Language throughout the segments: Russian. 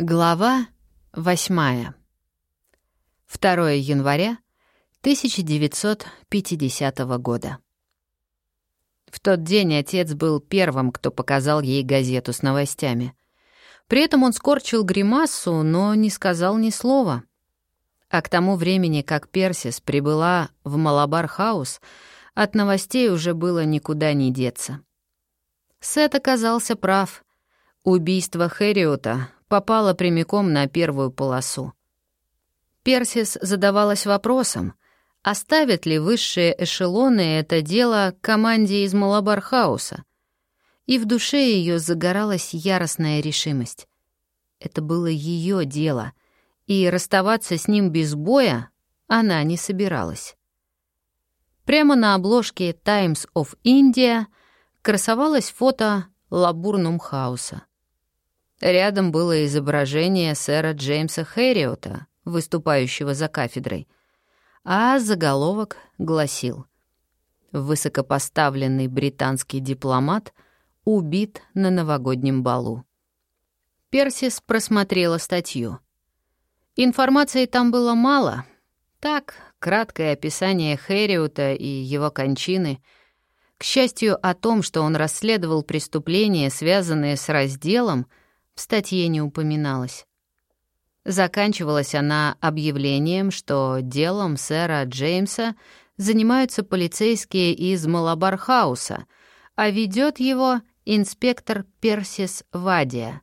Глава восьмая. 2 января 1950 года. В тот день отец был первым, кто показал ей газету с новостями. При этом он скорчил гримасу, но не сказал ни слова. А к тому времени, как Персис прибыла в Малабар-хаус, от новостей уже было никуда не деться. Сет оказался прав. Убийство Хэриота попала прямиком на первую полосу. Персис задавалась вопросом, оставят ли высшие эшелоны это дело команде из Малабархауса. И в душе ее загоралась яростная решимость. Это было ее дело, и расставаться с ним без боя она не собиралась. Прямо на обложке Times of India красовалось фото Лабурнум Хауса — Рядом было изображение сэра Джеймса Хэриота, выступающего за кафедрой, а заголовок гласил «Высокопоставленный британский дипломат убит на новогоднем балу». Персис просмотрела статью. Информации там было мало. Так, краткое описание Хэриота и его кончины. К счастью, о том, что он расследовал преступления, связанные с разделом — в статье не упоминалось. Заканчивалась она объявлением, что делом сэра Джеймса занимаются полицейские из Малабархауса, а ведет его инспектор Персис Вадия.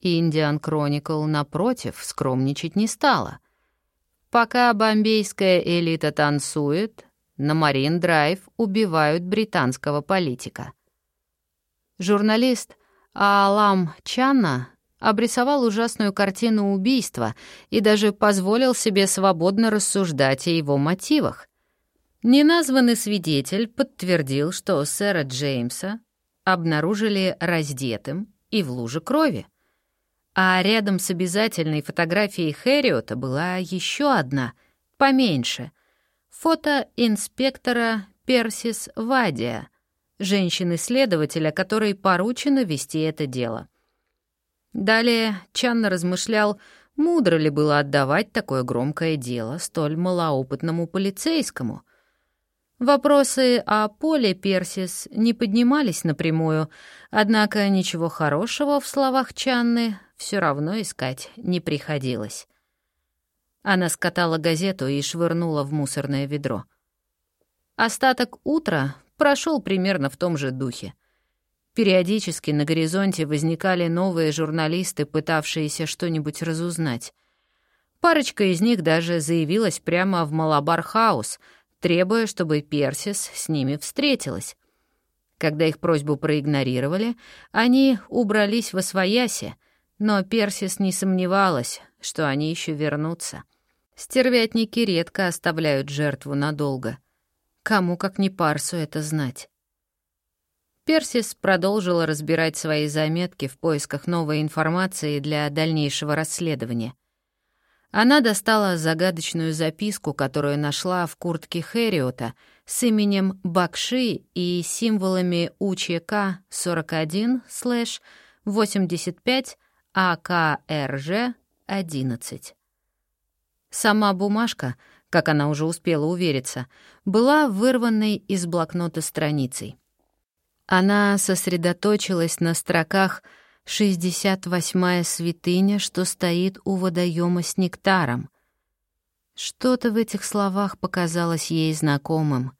Индиан Кроникл, напротив, скромничать не стала. Пока бомбейская элита танцует, на Марин-драйв убивают британского политика. Журналист — а Алам Чанна обрисовал ужасную картину убийства и даже позволил себе свободно рассуждать о его мотивах. Неназванный свидетель подтвердил, что сэра Джеймса обнаружили раздетым и в луже крови. А рядом с обязательной фотографией Хэриота была еще одна, поменьше. Фото инспектора Персис Вадия — женщины-следователя, которой поручено вести это дело. Далее Чанна размышлял, мудро ли было отдавать такое громкое дело столь малоопытному полицейскому. Вопросы о Поле Персис не поднимались напрямую, однако ничего хорошего в словах Чанны все равно искать не приходилось. Она скатала газету и швырнула в мусорное ведро. Остаток утра прошел примерно в том же духе. Периодически на горизонте возникали новые журналисты, пытавшиеся что-нибудь разузнать. Парочка из них даже заявилась прямо в Малабар-хаус, требуя, чтобы Персис с ними встретилась. Когда их просьбу проигнорировали, они убрались восвояси, но Персис не сомневалась, что они еще вернутся. Стервятники редко оставляют жертву надолго — Кому, как не Парсу, это знать? Персис продолжила разбирать свои заметки в поисках новой информации для дальнейшего расследования. Она достала загадочную записку, которую нашла в куртке Хэриота с именем Бакши и символами УЧК 41 85 АКРЖ 11. Сама бумажка — как она уже успела увериться, была вырванной из блокнота страницей. Она сосредоточилась на строках «68-я святыня, что стоит у водоема с нектаром». Что-то в этих словах показалось ей знакомым.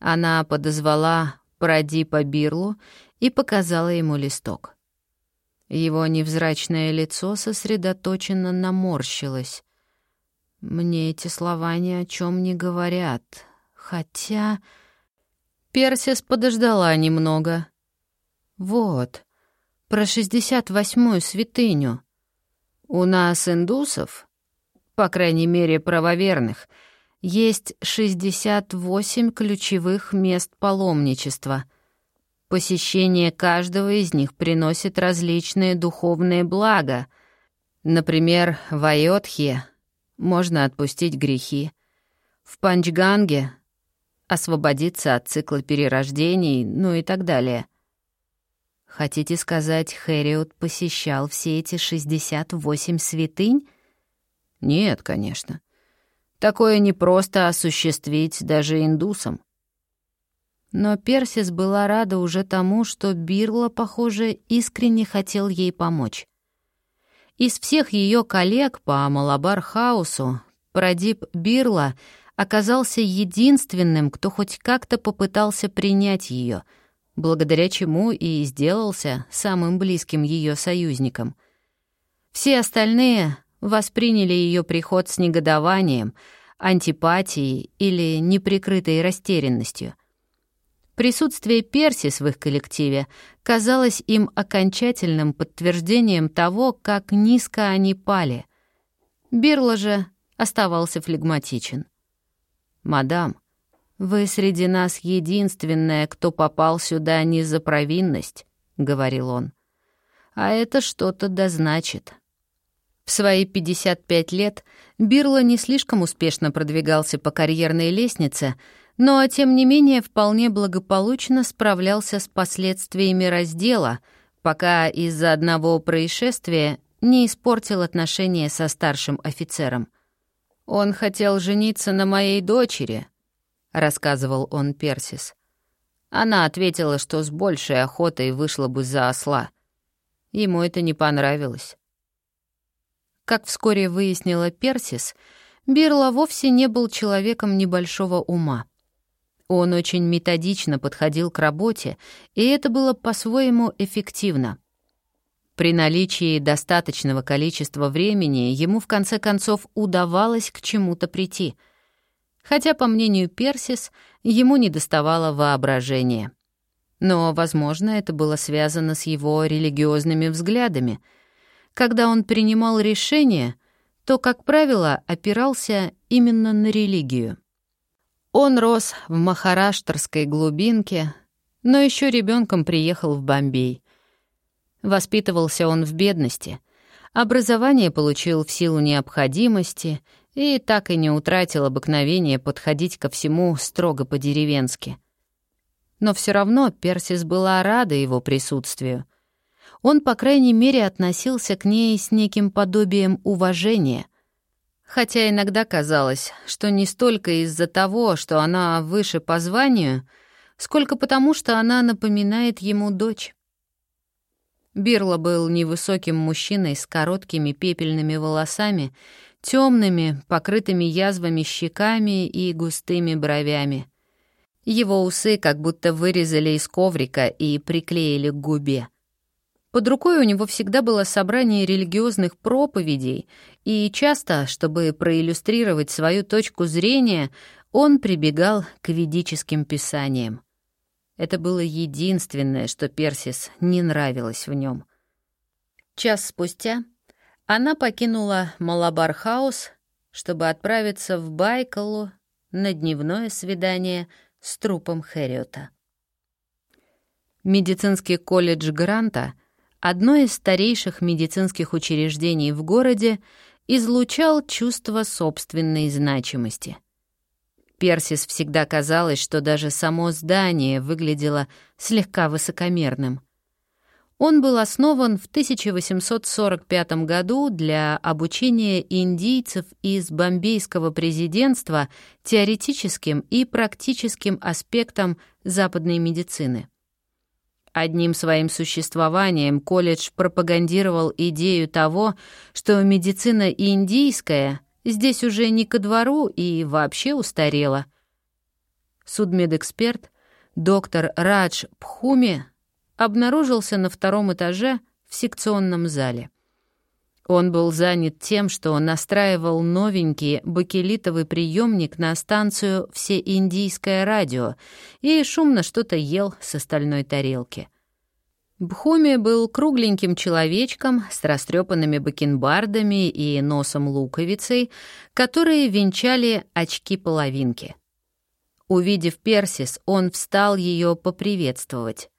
Она подозвала Прадипа Бирлу и показала ему листок. Его невзрачное лицо сосредоточенно наморщилось. Мне эти слова ни о чем не говорят. Хотя... Персис подождала немного. Вот, про шестьдесят восьмую святыню. У нас, индусов, по крайней мере правоверных, есть шестьдесят восемь ключевых мест паломничества. Посещение каждого из них приносит различные духовные блага. Например, в Айотхе можно отпустить грехи. В — освободиться от цикла перерождений, ну и так далее. Хотите сказать, Хэриот посещал все эти 68 святынь? Нет, конечно. Такое непросто осуществить даже индусам. Но Персис была рада уже тому, что Бирла, похоже, искренне хотел ей помочь. Из всех ее коллег по Малабар-хаусу Прадип Бирла оказался единственным, кто хоть как-то попытался принять ее, благодаря чему и сделался самым близким ее союзником. Все остальные восприняли ее приход с негодованием, антипатией или неприкрытой растерянностью. Присутствие Персис в их коллективе казалось им окончательным подтверждением того, как низко они пали. Бирла же оставался флегматичен. «Мадам, вы среди нас единственная, кто попал сюда не за провинность», — говорил он. «А это что-то да значит». В свои 55 лет Бирла не слишком успешно продвигался по карьерной лестнице, но, тем не менее, вполне благополучно справлялся с последствиями раздела, пока из-за одного происшествия не испортил отношения со старшим офицером. «Он хотел жениться на моей дочери», — рассказывал он Персис. Она ответила, что с большей охотой вышла бы за осла. Ему это не понравилось. Как вскоре выяснила Персис, Бирла вовсе не был человеком небольшого ума. Он очень методично подходил к работе, и это было по-своему эффективно. При наличии достаточного количества времени ему в конце концов удавалось к чему-то прийти. Хотя, по мнению Персис, ему не доставало воображения. Но, возможно, это было связано с его религиозными взглядами — когда он принимал решения, то, как правило, опирался именно на религию. Он рос в Махараштарской глубинке, но еще ребенком приехал в Бомбей. Воспитывался он в бедности, образование получил в силу необходимости и так и не утратил обыкновение подходить ко всему строго по-деревенски. Но все равно Персис была рада его присутствию — он, по крайней мере, относился к ней с неким подобием уважения. Хотя иногда казалось, что не столько из-за того, что она выше по званию, сколько потому, что она напоминает ему дочь. Бирла был невысоким мужчиной с короткими пепельными волосами, темными, покрытыми язвами щеками и густыми бровями. Его усы как будто вырезали из коврика и приклеили к губе. Под рукой у него всегда было собрание религиозных проповедей, и часто, чтобы проиллюстрировать свою точку зрения, он прибегал к ведическим писаниям. Это было единственное, что Персис не нравилось в нем. Час спустя она покинула Малабар-хаус, чтобы отправиться в Байкалу на дневное свидание с трупом Хэриота. Медицинский колледж Гранта одно из старейших медицинских учреждений в городе, излучал чувство собственной значимости. Персис всегда казалось, что даже само здание выглядело слегка высокомерным. Он был основан в 1845 году для обучения индийцев из бомбейского президентства теоретическим и практическим аспектам западной медицины. Одним своим существованием колледж пропагандировал идею того, что медицина индийская здесь уже не ко двору и вообще устарела. Судмедэксперт доктор Радж Пхуми обнаружился на втором этаже в секционном зале. Он был занят тем, что настраивал новенький бакелитовый приемник на станцию «Всеиндийское радио» и шумно что-то ел с остальной тарелки. Бхуми был кругленьким человечком с растрепанными бакенбардами и носом луковицей, которые венчали очки-половинки. Увидев Персис, он встал ее поприветствовать.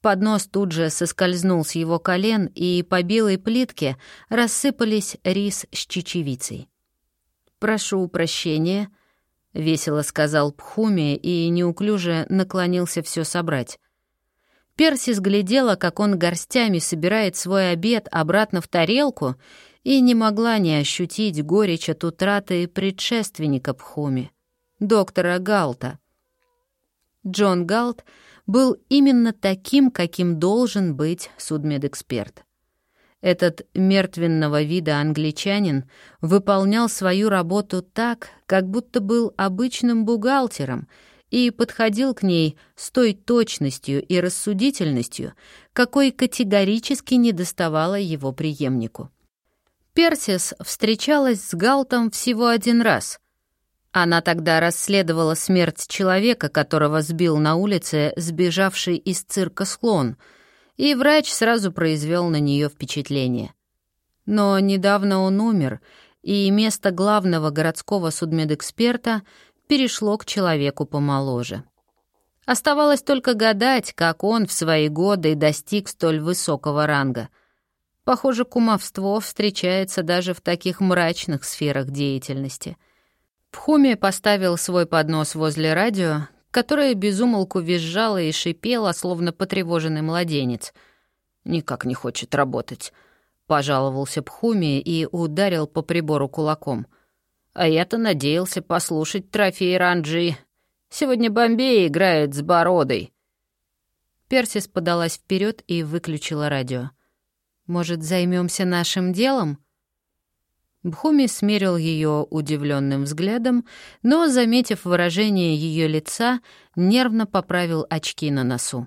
Поднос тут же соскользнул с его колен, и по белой плитке рассыпались рис с чечевицей. «Прошу прощения», — весело сказал Пхуми и неуклюже наклонился все собрать. Персис глядела, как он горстями собирает свой обед обратно в тарелку, и не могла не ощутить горечь от утраты предшественника Пхуми, доктора Галта. Джон Галт был именно таким, каким должен быть судмедэксперт. Этот мертвенного вида англичанин выполнял свою работу так, как будто был обычным бухгалтером и подходил к ней с той точностью и рассудительностью, какой категорически не доставало его преемнику. Персис встречалась с Галтом всего один раз. Она тогда расследовала смерть человека, которого сбил на улице сбежавший из цирка слон — и врач сразу произвел на нее впечатление. Но недавно он умер, и место главного городского судмедэксперта перешло к человеку помоложе. Оставалось только гадать, как он в свои годы достиг столь высокого ранга. Похоже, кумовство встречается даже в таких мрачных сферах деятельности. Пхуми поставил свой поднос возле радио, которая безумолку визжала и шипела, словно потревоженный младенец. «Никак не хочет работать», — пожаловался Пхуми и ударил по прибору кулаком. «А я-то надеялся послушать трофей Ранджи. Сегодня Бомбей играет с Бородой». Персис подалась вперед и выключила радио. «Может, займемся нашим делом?» Бхуми смерил ее удивленным взглядом, но, заметив выражение ее лица, нервно поправил очки на носу.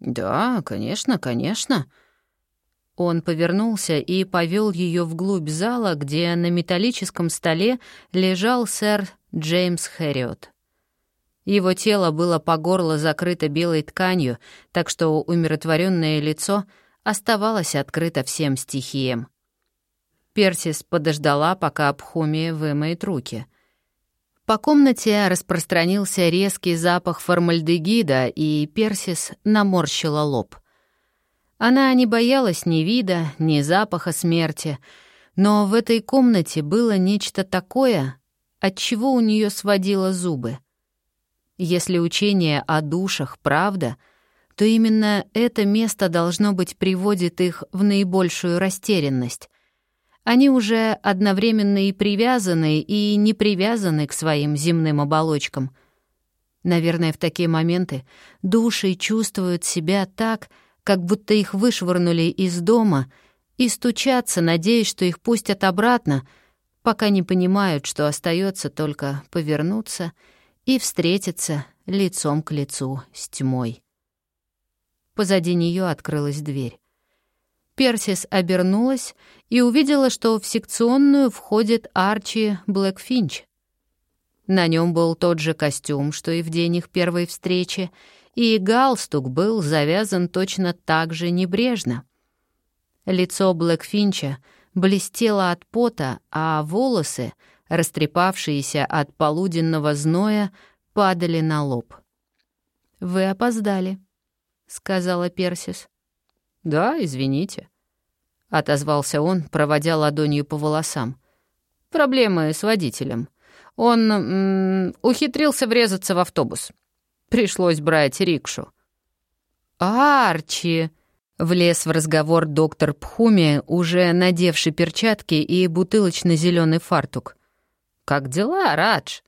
«Да, конечно, конечно». Он повернулся и повел ее вглубь зала, где на металлическом столе лежал сэр Джеймс Хэриот. Его тело было по горло закрыто белой тканью, так что умиротворенное лицо оставалось открыто всем стихиям. Персис подождала, пока Абхуми вымоет руки. По комнате распространился резкий запах формальдегида, и Персис наморщила лоб. Она не боялась ни вида, ни запаха смерти, но в этой комнате было нечто такое, от чего у нее сводило зубы. Если учение о душах правда, то именно это место должно быть приводит их в наибольшую растерянность. Они уже одновременно и привязаны, и не привязаны к своим земным оболочкам. Наверное, в такие моменты души чувствуют себя так, как будто их вышвырнули из дома, и стучатся, надеясь, что их пустят обратно, пока не понимают, что остается только повернуться и встретиться лицом к лицу с тьмой. Позади нее открылась дверь. Персис обернулась и увидела, что в секционную входит Арчи Блэкфинч. На нем был тот же костюм, что и в день их первой встречи, и галстук был завязан точно так же небрежно. Лицо Блэкфинча блестело от пота, а волосы, растрепавшиеся от полуденного зноя, падали на лоб. «Вы опоздали», — сказала Персис. «Да, извините», — отозвался он, проводя ладонью по волосам. «Проблемы с водителем. Он ухитрился врезаться в автобус. Пришлось брать рикшу». «Арчи!» — влез в разговор доктор Пхуми, уже надевший перчатки и бутылочно зеленый фартук. «Как дела, Радж?»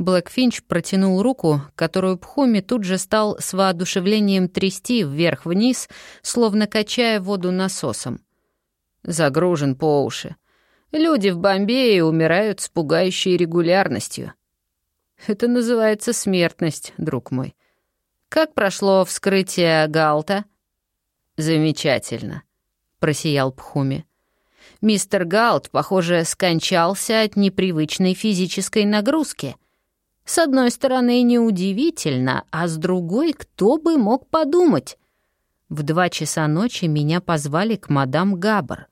Блэкфинч протянул руку, которую Пхуми тут же стал с воодушевлением трясти вверх-вниз, словно качая воду насосом. Загружен по уши. Люди в Бомбее умирают с пугающей регулярностью. Это называется смертность, друг мой. Как прошло вскрытие Галта? Замечательно, просиял Пхуми. Мистер Галт, похоже, скончался от непривычной физической нагрузки — с одной стороны, неудивительно, а с другой, кто бы мог подумать? В два часа ночи меня позвали к мадам Габбар.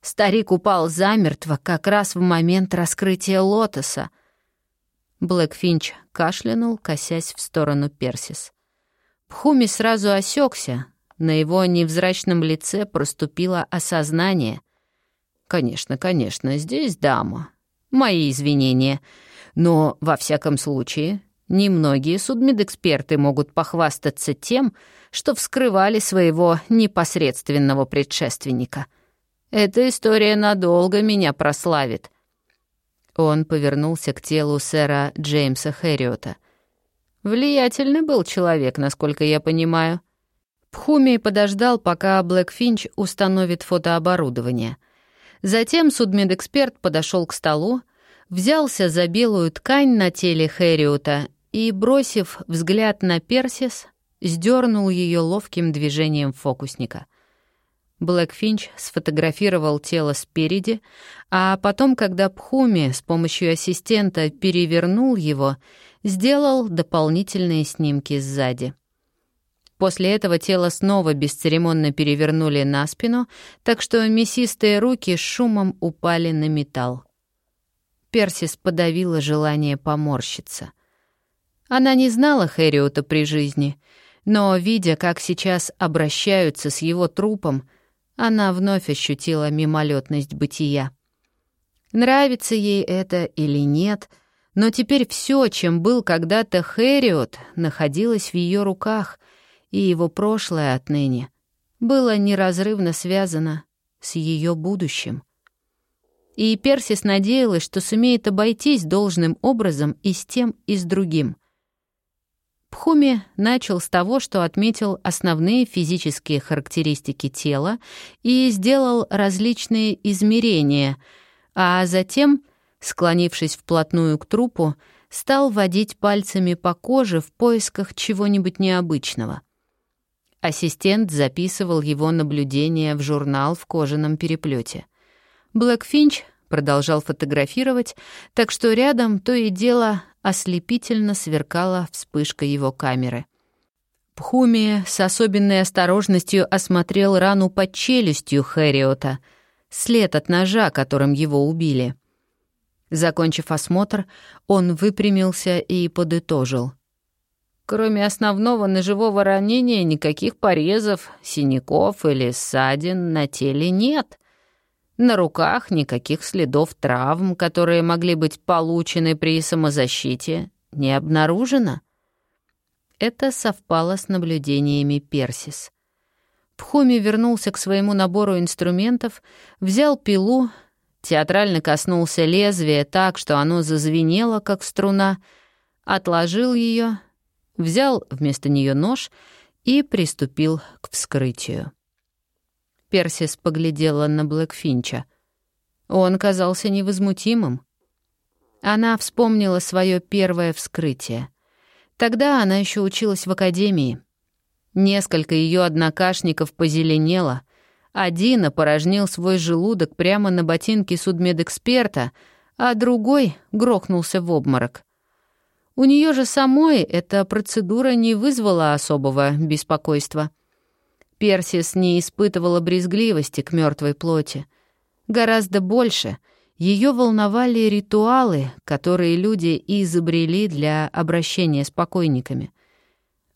Старик упал замертво как раз в момент раскрытия лотоса. Блэкфинч кашлянул, косясь в сторону Персис. Пхуми сразу осекся. На его невзрачном лице проступило осознание. «Конечно, конечно, здесь дама. Мои извинения. Но, во всяком случае, Немногие судмедэксперты могут похвастаться тем, что вскрывали своего непосредственного предшественника. Эта история надолго меня прославит. Он повернулся к телу сэра Джеймса Хэриота. Влиятельный был человек, насколько я понимаю. Пхуми подождал, пока Блэкфинч установит фотооборудование. Затем судмедэксперт подошел к столу, взялся за белую ткань на теле Хэриота и, бросив взгляд на Персис, сдернул ее ловким движением фокусника. Блэкфинч сфотографировал тело спереди, а потом, когда Пхуми с помощью ассистента перевернул его, сделал дополнительные снимки сзади. После этого тело снова бесцеремонно перевернули на спину, так что мясистые руки с шумом упали на металл. Персис подавила желание поморщиться. Она не знала Хэриота при жизни, но, видя, как сейчас обращаются с его трупом, она вновь ощутила мимолетность бытия. Нравится ей это или нет, но теперь все, чем был когда-то Хэриот, находилось в ее руках, и его прошлое отныне было неразрывно связано с ее будущим. И Персис надеялась, что сумеет обойтись должным образом и с тем, и с другим — Пхуми начал с того, что отметил основные физические характеристики тела и сделал различные измерения, а затем, склонившись вплотную к трупу, стал водить пальцами по коже в поисках чего-нибудь необычного. Ассистент записывал его наблюдения в журнал в кожаном переплете. Блэкфинч продолжал фотографировать, так что рядом то и дело ослепительно сверкала вспышка его камеры. Пхуми с особенной осторожностью осмотрел рану под челюстью Хэриота, след от ножа, которым его убили. Закончив осмотр, он выпрямился и подытожил. Кроме основного ножевого ранения никаких порезов, синяков или ссадин на теле нет — на руках никаких следов травм, которые могли быть получены при самозащите, не обнаружено. Это совпало с наблюдениями Персис. Пхуми вернулся к своему набору инструментов, взял пилу, театрально коснулся лезвия так, что оно зазвенело, как струна, отложил ее, взял вместо нее нож и приступил к вскрытию. Персис поглядела на Блэкфинча. Он казался невозмутимым. Она вспомнила свое первое вскрытие. Тогда она еще училась в академии. Несколько ее однокашников позеленело. Один опорожнил свой желудок прямо на ботинке судмедэксперта, а другой грохнулся в обморок. У нее же самой эта процедура не вызвала особого беспокойства — Персис не испытывала брезгливости к мертвой плоти. Гораздо больше ее волновали ритуалы, которые люди изобрели для обращения с покойниками.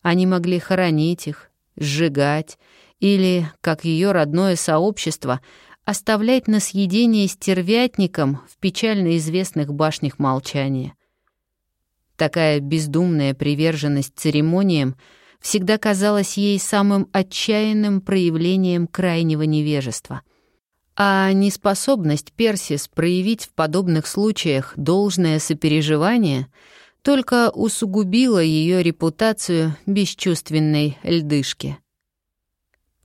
Они могли хоронить их, сжигать или, как ее родное сообщество, оставлять на съедение стервятникам в печально известных башнях молчания. Такая бездумная приверженность церемониям — всегда казалось ей самым отчаянным проявлением крайнего невежества. А неспособность Персис проявить в подобных случаях должное сопереживание только усугубила ее репутацию бесчувственной льдышки.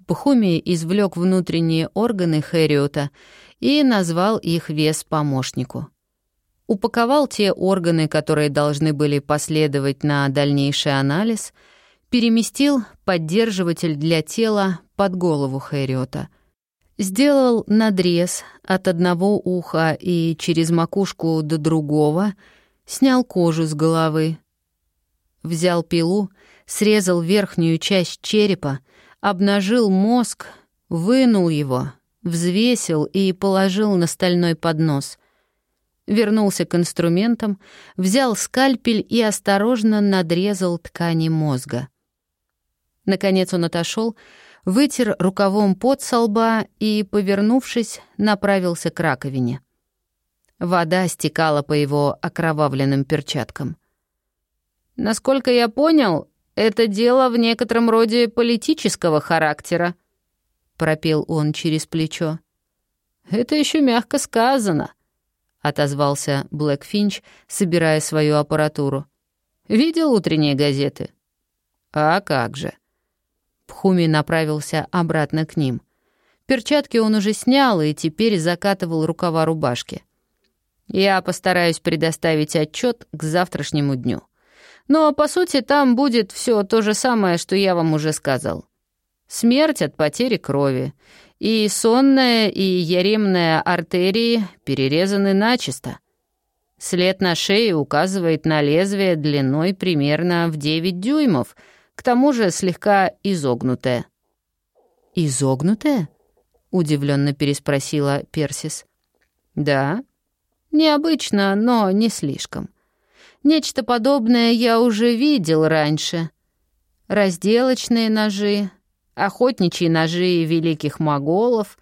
Пхуми извлек внутренние органы Хэриота и назвал их вес помощнику. Упаковал те органы, которые должны были последовать на дальнейший анализ — переместил поддерживатель для тела под голову Хэриота. Сделал надрез от одного уха и через макушку до другого, снял кожу с головы. Взял пилу, срезал верхнюю часть черепа, обнажил мозг, вынул его, взвесил и положил на стальной поднос. Вернулся к инструментам, взял скальпель и осторожно надрезал ткани мозга. Наконец он отошел, вытер рукавом пот со лба и, повернувшись, направился к раковине. Вода стекала по его окровавленным перчаткам. Насколько я понял, это дело в некотором роде политического характера», — пропел он через плечо. «Это еще мягко сказано», — отозвался Блэк Финч, собирая свою аппаратуру. «Видел утренние газеты?» «А как же». Пхуми направился обратно к ним. Перчатки он уже снял и теперь закатывал рукава рубашки. «Я постараюсь предоставить отчет к завтрашнему дню». Но, по сути, там будет все то же самое, что я вам уже сказал. Смерть от потери крови. И сонная, и яремная артерии перерезаны начисто. След на шее указывает на лезвие длиной примерно в 9 дюймов, к тому же слегка изогнутое. «Изогнутое?» — удивленно переспросила Персис. «Да. Необычно, но не слишком. Нечто подобное я уже видел раньше. Разделочные ножи, охотничьи ножи великих моголов,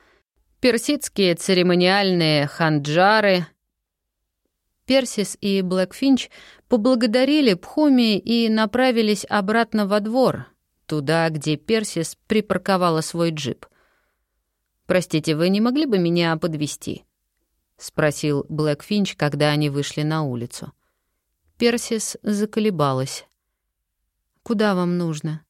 персидские церемониальные ханджары. Персис и Блэкфинч поблагодарили Пхуми и направились обратно во двор, туда, где Персис припарковала свой джип. «Простите, вы не могли бы меня подвести? спросил Блэкфинч, когда они вышли на улицу. Персис заколебалась. «Куда вам нужно?»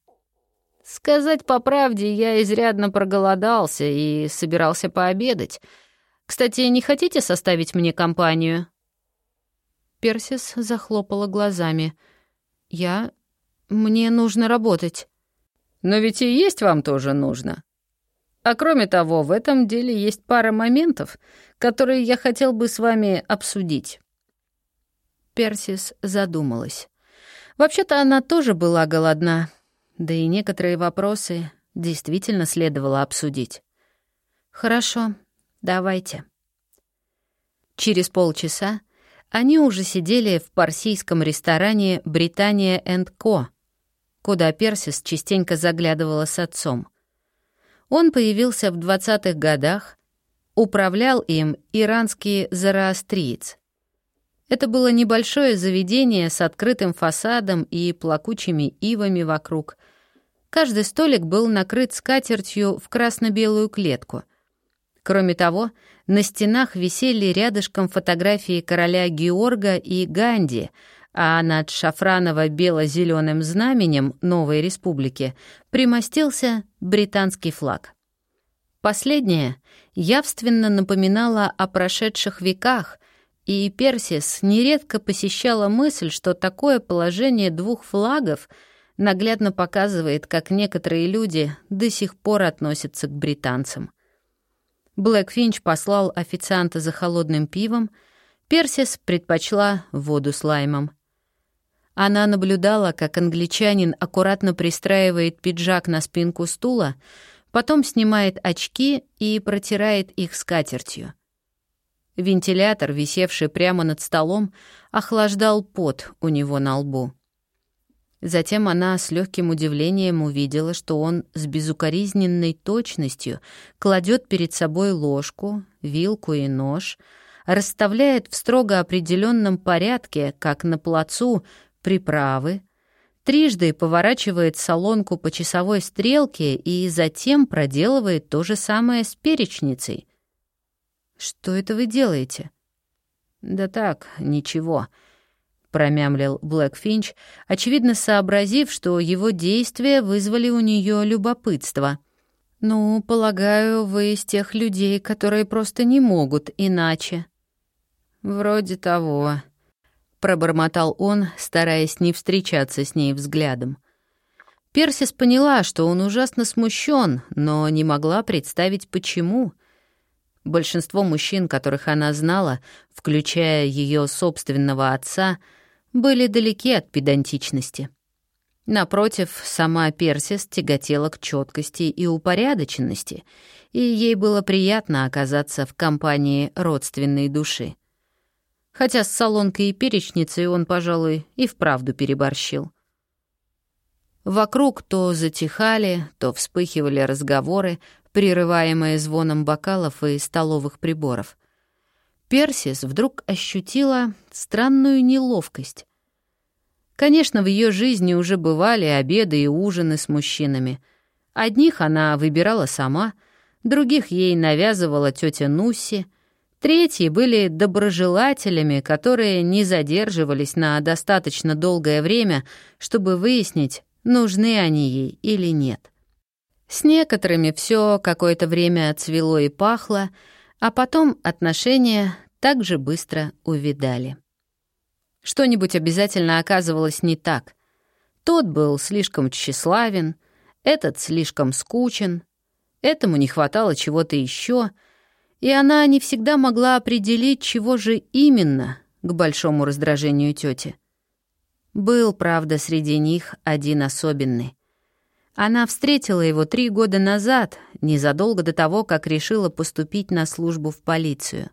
«Сказать по правде, я изрядно проголодался и собирался пообедать. Кстати, не хотите составить мне компанию?» Персис захлопала глазами. «Я... мне нужно работать». «Но ведь и есть вам тоже нужно. А кроме того, в этом деле есть пара моментов, которые я хотел бы с вами обсудить». Персис задумалась. Вообще-то она тоже была голодна, да и некоторые вопросы действительно следовало обсудить. «Хорошо, давайте». Через полчаса они уже сидели в парсийском ресторане «Британия энд Ко», куда Персис частенько заглядывала с отцом. Он появился в 20-х годах, управлял им иранский зороастриец — это было небольшое заведение с открытым фасадом и плакучими ивами вокруг. Каждый столик был накрыт скатертью в красно-белую клетку. Кроме того, на стенах висели рядышком фотографии короля Георга и Ганди, а над шафраново-бело-зеленым знаменем новой республики примостился британский флаг. Последнее явственно напоминало о прошедших веках, и Персис нередко посещала мысль, что такое положение двух флагов наглядно показывает, как некоторые люди до сих пор относятся к британцам. Блэк Финч послал официанта за холодным пивом, Персис предпочла воду с лаймом. Она наблюдала, как англичанин аккуратно пристраивает пиджак на спинку стула, потом снимает очки и протирает их скатертью. Вентилятор, висевший прямо над столом, охлаждал пот у него на лбу. Затем она с легким удивлением увидела, что он с безукоризненной точностью кладет перед собой ложку, вилку и нож, расставляет в строго определенном порядке, как на плацу, приправы, трижды поворачивает солонку по часовой стрелке и затем проделывает то же самое с перечницей — что это вы делаете?» «Да так, ничего», — промямлил Блэк Финч, очевидно сообразив, что его действия вызвали у нее любопытство. «Ну, полагаю, вы из тех людей, которые просто не могут иначе». «Вроде того», — пробормотал он, стараясь не встречаться с ней взглядом. Персис поняла, что он ужасно смущен, но не могла представить, почему — Большинство мужчин, которых она знала, включая ее собственного отца, были далеки от педантичности. Напротив, сама Персис тяготела к четкости и упорядоченности, и ей было приятно оказаться в компании родственной души. Хотя с солонкой и перечницей он, пожалуй, и вправду переборщил. Вокруг то затихали, то вспыхивали разговоры, прерываемые звоном бокалов и столовых приборов. Персис вдруг ощутила странную неловкость. Конечно, в ее жизни уже бывали обеды и ужины с мужчинами. Одних она выбирала сама, других ей навязывала тетя Нусси, третьи были доброжелателями, которые не задерживались на достаточно долгое время, чтобы выяснить, нужны они ей или нет. С некоторыми все какое-то время цвело и пахло, а потом отношения также быстро увидали. Что-нибудь обязательно оказывалось не так. Тот был слишком тщеславен, этот слишком скучен, этому не хватало чего-то еще, и она не всегда могла определить, чего же именно к большому раздражению тети. Был, правда, среди них один особенный. Она встретила его три года назад, незадолго до того, как решила поступить на службу в полицию.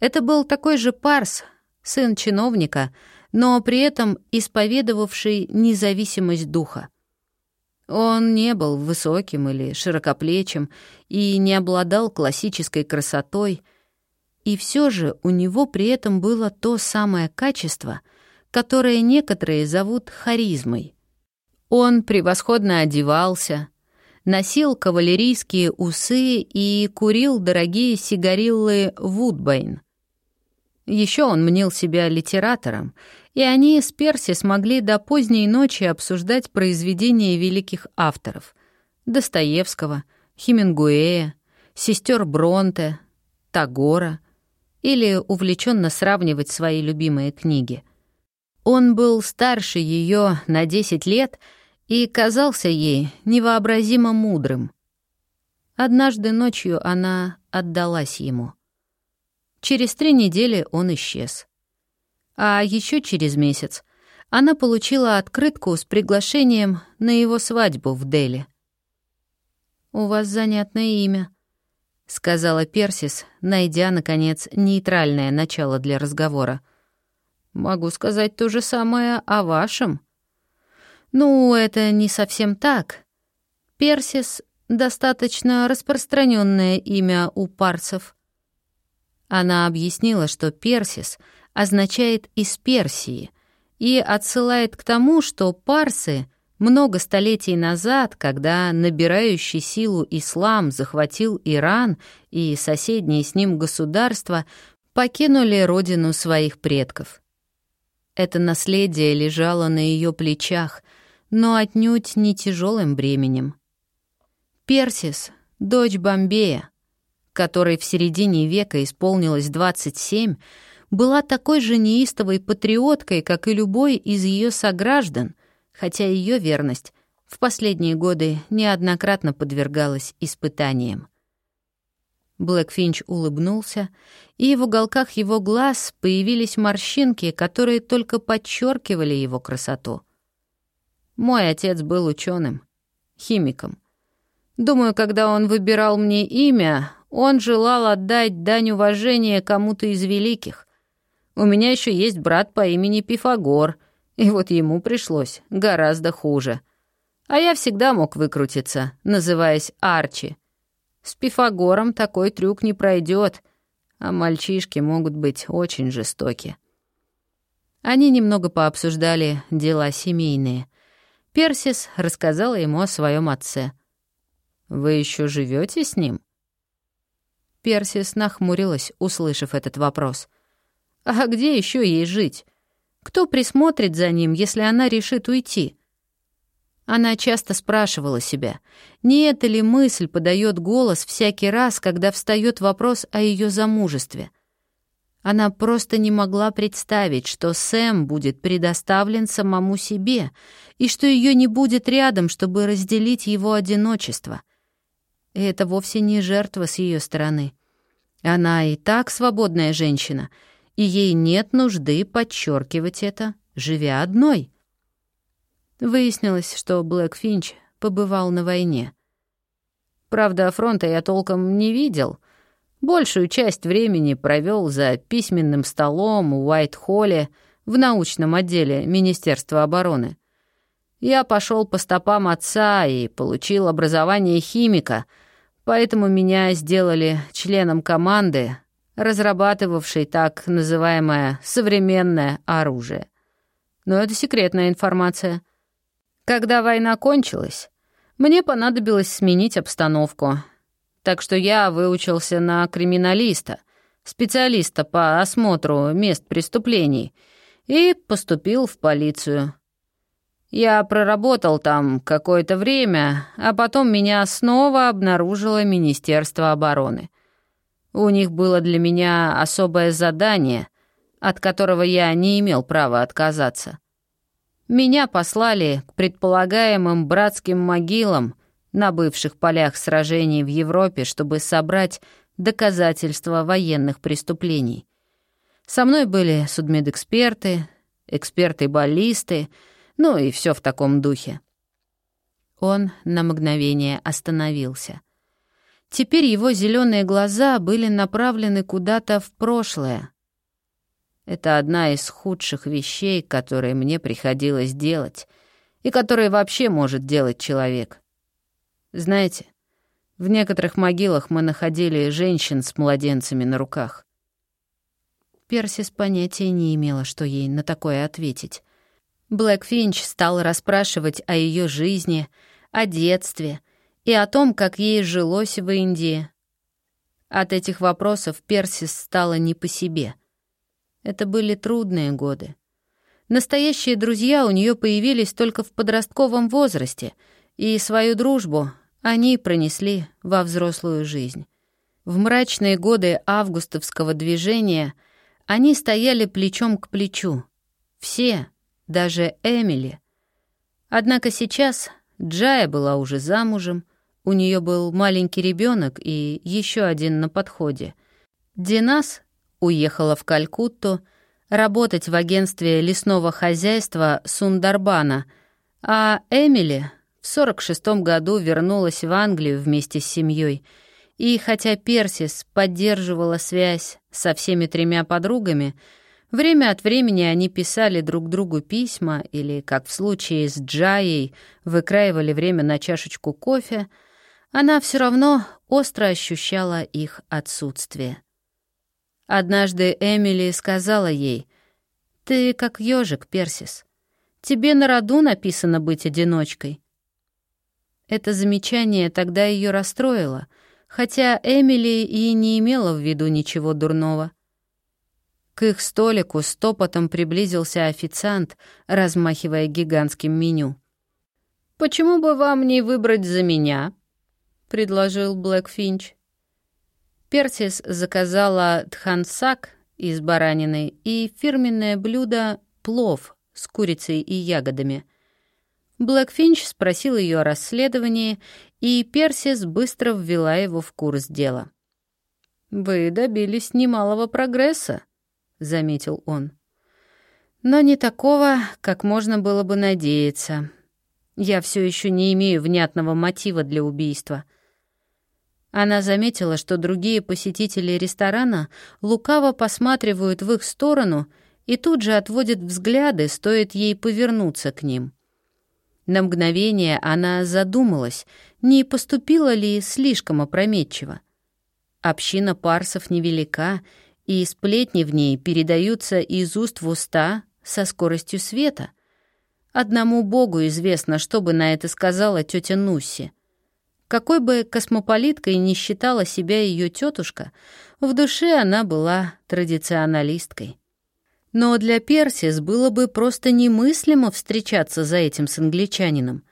Это был такой же парс — сын чиновника, но при этом исповедовавший независимость духа. Он не был высоким или широкоплечим и не обладал классической красотой, и все же у него при этом было то самое качество, которое некоторые зовут харизмой. Он превосходно одевался, носил кавалерийские усы и курил дорогие сигариллы «Вудбайн», еще он мнил себя литератором, и они с Перси смогли до поздней ночи обсуждать произведения великих авторов — Достоевского, Хемингуэя, сестер Бронте, Тагора или увлеченно сравнивать свои любимые книги. Он был старше ее на 10 лет и казался ей невообразимо мудрым. Однажды ночью она отдалась ему — Через три недели он исчез. А еще через месяц она получила открытку с приглашением на его свадьбу в Дели. «У вас занятное имя», — сказала Персис, найдя, наконец, нейтральное начало для разговора. «Могу сказать то же самое о вашем». «Ну, это не совсем так. Персис — достаточно распространенное имя у парсов. Она объяснила, что «персис» означает «из Персии» и отсылает к тому, что парсы много столетий назад, когда набирающий силу ислам захватил Иран и соседние с ним государства, покинули родину своих предков. Это наследие лежало на ее плечах, но отнюдь не тяжелым бременем. Персис — дочь Бомбея, которой в середине века исполнилось 27, была такой же неистовой патриоткой, как и любой из ее сограждан, хотя ее верность в последние годы неоднократно подвергалась испытаниям. Блэкфинч улыбнулся, и в уголках его глаз появились морщинки, которые только подчеркивали его красоту. Мой отец был ученым, химиком. Думаю, когда он выбирал мне имя, он желал отдать дань уважения кому-то из великих. У меня еще есть брат по имени Пифагор, и вот ему пришлось гораздо хуже. А я всегда мог выкрутиться, называясь Арчи. С Пифагором такой трюк не пройдет, а мальчишки могут быть очень жестоки. Они немного пообсуждали дела семейные. Персис рассказала ему о своем отце. «Вы еще живете с ним?» Персис нахмурилась, услышав этот вопрос. «А где еще ей жить? Кто присмотрит за ним, если она решит уйти?» Она часто спрашивала себя, не эта ли мысль подает голос всякий раз, когда встает вопрос о ее замужестве. Она просто не могла представить, что Сэм будет предоставлен самому себе и что ее не будет рядом, чтобы разделить его одиночество. И это вовсе не жертва с ее стороны. Она и так свободная женщина, и ей нет нужды подчеркивать это, живя одной. Выяснилось, что Блэк Финч побывал на войне. Правда, фронта я толком не видел. Большую часть времени провел за письменным столом у Уайт-Холле в научном отделе Министерства обороны. Я пошел по стопам отца и получил образование химика — Поэтому меня сделали членом команды, разрабатывавшей так называемое современное оружие. но это секретная информация. Когда война кончилась, мне понадобилось сменить обстановку. Так что я выучился на криминалиста, специалиста по осмотру мест преступлений, и поступил в полицию. Я проработал там какое-то время, а потом меня снова обнаружило Министерство обороны. У них было для меня особое задание, от которого я не имел права отказаться. Меня послали к предполагаемым братским могилам на бывших полях сражений в Европе, чтобы собрать доказательства военных преступлений. Со мной были судмедэксперты, эксперты-баллисты, ну и все в таком духе. Он на мгновение остановился. Теперь его зеленые глаза были направлены куда-то в прошлое. Это одна из худших вещей, которые мне приходилось делать, и которые вообще может делать человек. Знаете, в некоторых могилах мы находили женщин с младенцами на руках. Персис понятия не имела, что ей на такое ответить. Блэк Финч стал расспрашивать о ее жизни, о детстве и о том, как ей жилось в Индии. От этих вопросов Персис стала не по себе. Это были трудные годы. Настоящие друзья у нее появились только в подростковом возрасте, и свою дружбу они пронесли во взрослую жизнь. В мрачные годы августовского движения они стояли плечом к плечу. Все — даже Эмили. Однако сейчас Джая была уже замужем, у нее был маленький ребенок и еще один на подходе. Динас уехала в Калькутту работать в агентстве лесного хозяйства Сундарбана, а Эмили в 46 году вернулась в Англию вместе с семьей. И хотя Персис поддерживала связь со всеми тремя подругами, Время от времени они писали друг другу письма или, как в случае с Джаей, выкраивали время на чашечку кофе, она все равно остро ощущала их отсутствие. Однажды Эмили сказала ей, «Ты как ежик, Персис. Тебе на роду написано быть одиночкой». Это замечание тогда ее расстроило, хотя Эмили и не имела в виду ничего дурного. К их столику стопотом приблизился официант, размахивая гигантским меню. «Почему бы вам не выбрать за меня?» — предложил Блэк Финч. Персис заказала тхансак из баранины и фирменное блюдо плов с курицей и ягодами. Блэк Финч спросил ее о расследовании, и Персис быстро ввела его в курс дела. «Вы добились немалого прогресса», — заметил он. «Но не такого, как можно было бы надеяться. Я все еще не имею внятного мотива для убийства». Она заметила, что другие посетители ресторана лукаво посматривают в их сторону и тут же отводят взгляды, стоит ей повернуться к ним. На мгновение она задумалась, не поступила ли слишком опрометчиво. Община парсов невелика, и сплетни в ней передаются из уст в уста со скоростью света. Одному Богу известно, что бы на это сказала тетя Нусси. Какой бы космополиткой ни считала себя ее тетушка, в душе она была традиционалисткой. Но для Персис было бы просто немыслимо встречаться за этим с англичанином.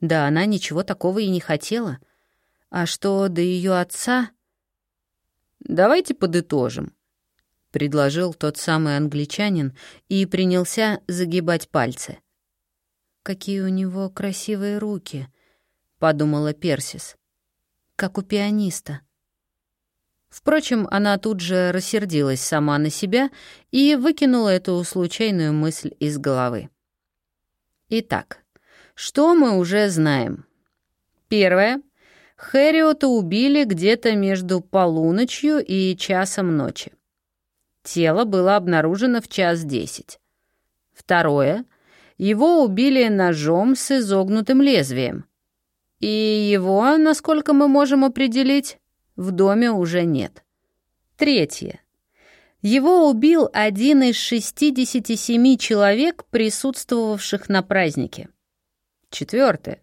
Да она ничего такого и не хотела. А что до ее отца... Давайте подытожим. — предложил тот самый англичанин и принялся загибать пальцы. «Какие у него красивые руки», — подумала Персис. «Как у пианиста». Впрочем, она тут же рассердилась сама на себя и выкинула эту случайную мысль из головы. Итак, что мы уже знаем? Первое. Хэриота убили где-то между полуночью и часом ночи. Тело было обнаружено в час десять. Второе. Его убили ножом с изогнутым лезвием. И его, насколько мы можем определить, в доме уже нет. Третье. Его убил один из 67 человек, присутствовавших на празднике. Четвертое.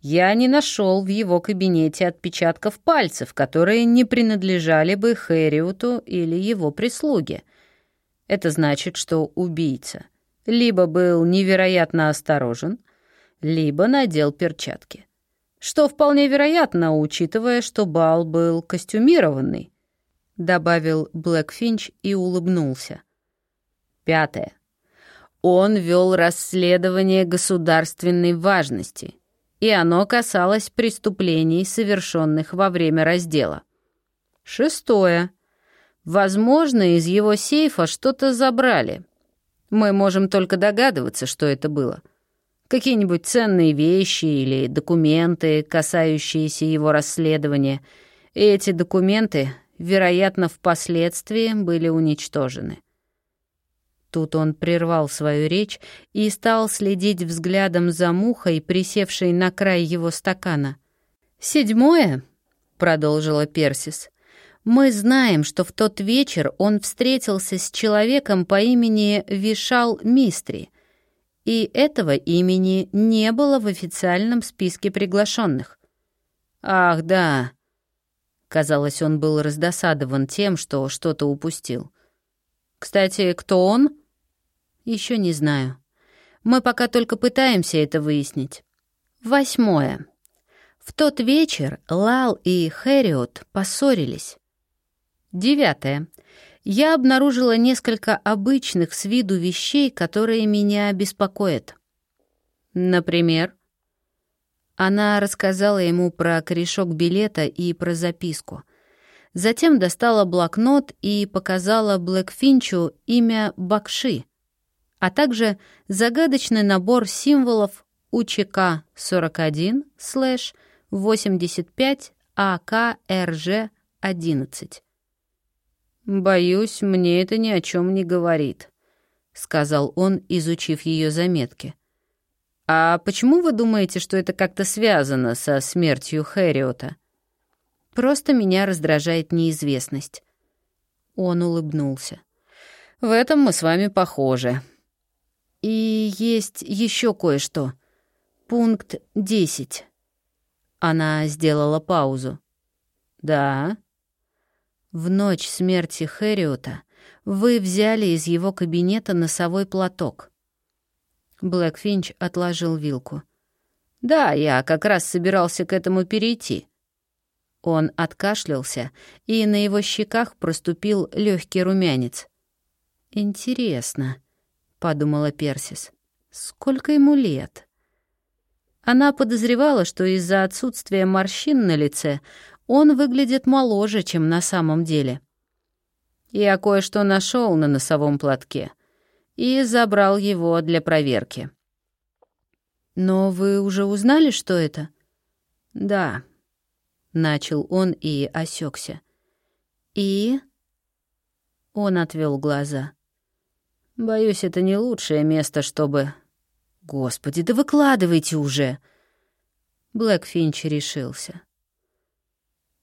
Я не нашел в его кабинете отпечатков пальцев, которые не принадлежали бы Хэриуту или его прислуге. Это значит, что убийца либо был невероятно осторожен, либо надел перчатки. Что вполне вероятно, учитывая, что бал был костюмированный, добавил Блэкфинч и улыбнулся. Пятое. Он вел расследование государственной важности, и оно касалось преступлений, совершенных во время раздела. Шестое. Возможно, из его сейфа что-то забрали. Мы можем только догадываться, что это было. Какие-нибудь ценные вещи или документы, касающиеся его расследования. Эти документы, вероятно, впоследствии были уничтожены. Тут он прервал свою речь и стал следить взглядом за мухой, присевшей на край его стакана. «Седьмое», — продолжила Персис, — «мы знаем, что в тот вечер он встретился с человеком по имени Вишал Мистри, и этого имени не было в официальном списке приглашенных. «Ах, да», — казалось, он был раздосадован тем, что что-то упустил. «Кстати, кто он?» Еще не знаю. Мы пока только пытаемся это выяснить. Восьмое. В тот вечер Лал и Хэриот поссорились. Девятое. Я обнаружила несколько обычных с виду вещей, которые меня беспокоят. Например, она рассказала ему про корешок билета и про записку. Затем достала блокнот и показала Блэкфинчу имя Бакши, а также загадочный набор символов УЧК 41 слэш 85 АКРЖ 11. «Боюсь, мне это ни о чем не говорит», — сказал он, изучив ее заметки. «А почему вы думаете, что это как-то связано со смертью Хэриота?» «Просто меня раздражает неизвестность». Он улыбнулся. «В этом мы с вами похожи», и есть еще кое-что. Пункт 10. Она сделала паузу. Да. В ночь смерти Хэриота вы взяли из его кабинета носовой платок. Блэкфинч отложил вилку. Да, я как раз собирался к этому перейти. Он откашлялся, и на его щеках проступил легкий румянец. Интересно. — подумала Персис. «Сколько ему лет?» Она подозревала, что из-за отсутствия морщин на лице он выглядит моложе, чем на самом деле. Я кое-что нашел на носовом платке и забрал его для проверки. «Но вы уже узнали, что это?» «Да», — начал он и осекся. «И?» Он отвел глаза. Боюсь, это не лучшее место, чтобы... Господи, да выкладывайте уже!» Блэк Финч решился.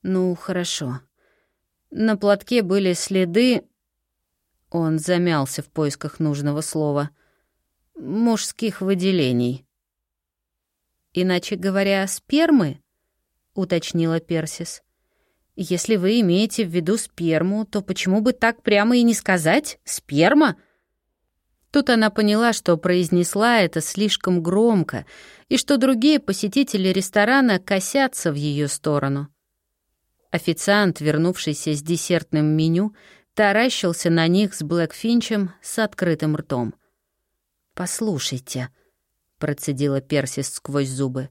«Ну, хорошо. На платке были следы...» Он замялся в поисках нужного слова. «Мужских выделений». «Иначе говоря, спермы?» — уточнила Персис. «Если вы имеете в виду сперму, то почему бы так прямо и не сказать «сперма»?» Тут она поняла, что произнесла это слишком громко, и что другие посетители ресторана косятся в ее сторону. Официант, вернувшийся с десертным меню, таращился на них с Блэкфинчем с открытым ртом. «Послушайте», — процедила Персис сквозь зубы,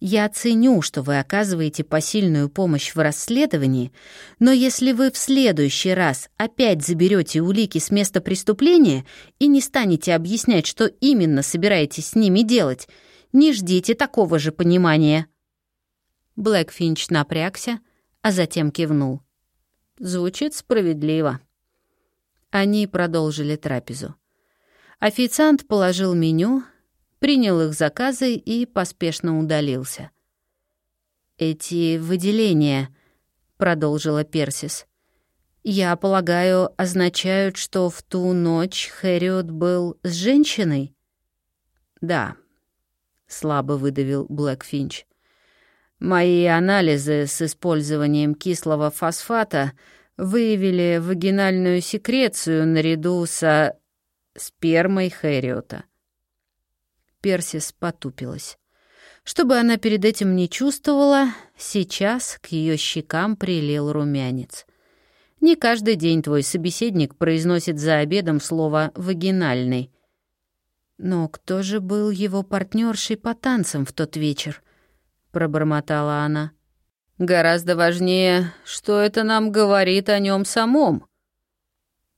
я ценю, что вы оказываете посильную помощь в расследовании, но если вы в следующий раз опять заберете улики с места преступления и не станете объяснять, что именно собираетесь с ними делать, не ждите такого же понимания». Блэкфинч напрягся, а затем кивнул. «Звучит справедливо». Они продолжили трапезу. Официант положил меню, принял их заказы и поспешно удалился. «Эти выделения», — продолжила Персис, — Я полагаю, означают, что в ту ночь Хэриот был с женщиной? Да, слабо выдавил Блэкфинч. Мои анализы с использованием кислого фосфата выявили вагинальную секрецию наряду со спермой Хэриота. Персис потупилась. Чтобы она перед этим не чувствовала, сейчас к ее щекам прилил румянец. Не каждый день твой собеседник произносит за обедом слово «вагинальный». Но кто же был его партнершей по танцам в тот вечер? Пробормотала она. Гораздо важнее, что это нам говорит о нем самом.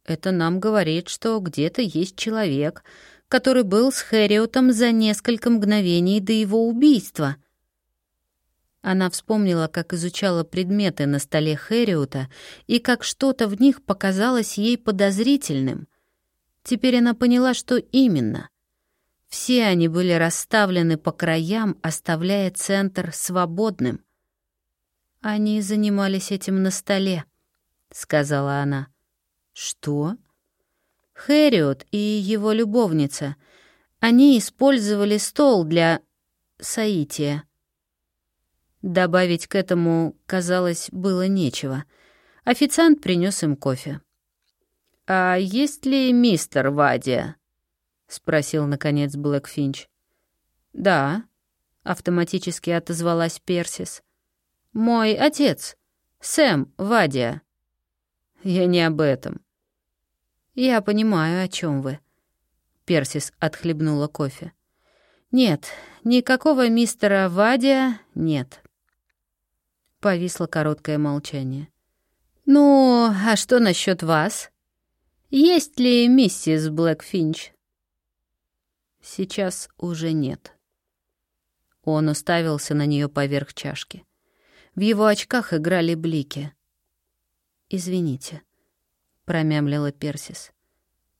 Это нам говорит, что где-то есть человек, который был с Хэриотом за несколько мгновений до его убийства. Она вспомнила, как изучала предметы на столе Хэриота и как что-то в них показалось ей подозрительным. Теперь она поняла, что именно. Все они были расставлены по краям, оставляя центр свободным. «Они занимались этим на столе», — сказала она. «Что?» Хэриот и его любовница. Они использовали стол для соития. Добавить к этому, казалось, было нечего. Официант принес им кофе. «А есть ли мистер Вадия?» — спросил, наконец, Блэкфинч. «Да», — автоматически отозвалась Персис. «Мой отец, Сэм Вадия». «Я не об этом». «Я понимаю, о чем вы». Персис отхлебнула кофе. «Нет, никакого мистера Вадия нет». Повисло короткое молчание. «Ну, а что насчет вас? Есть ли миссис Блэкфинч?» Сейчас уже нет. Он уставился на нее поверх чашки. В его очках играли блики. «Извините», — промямлила Персис.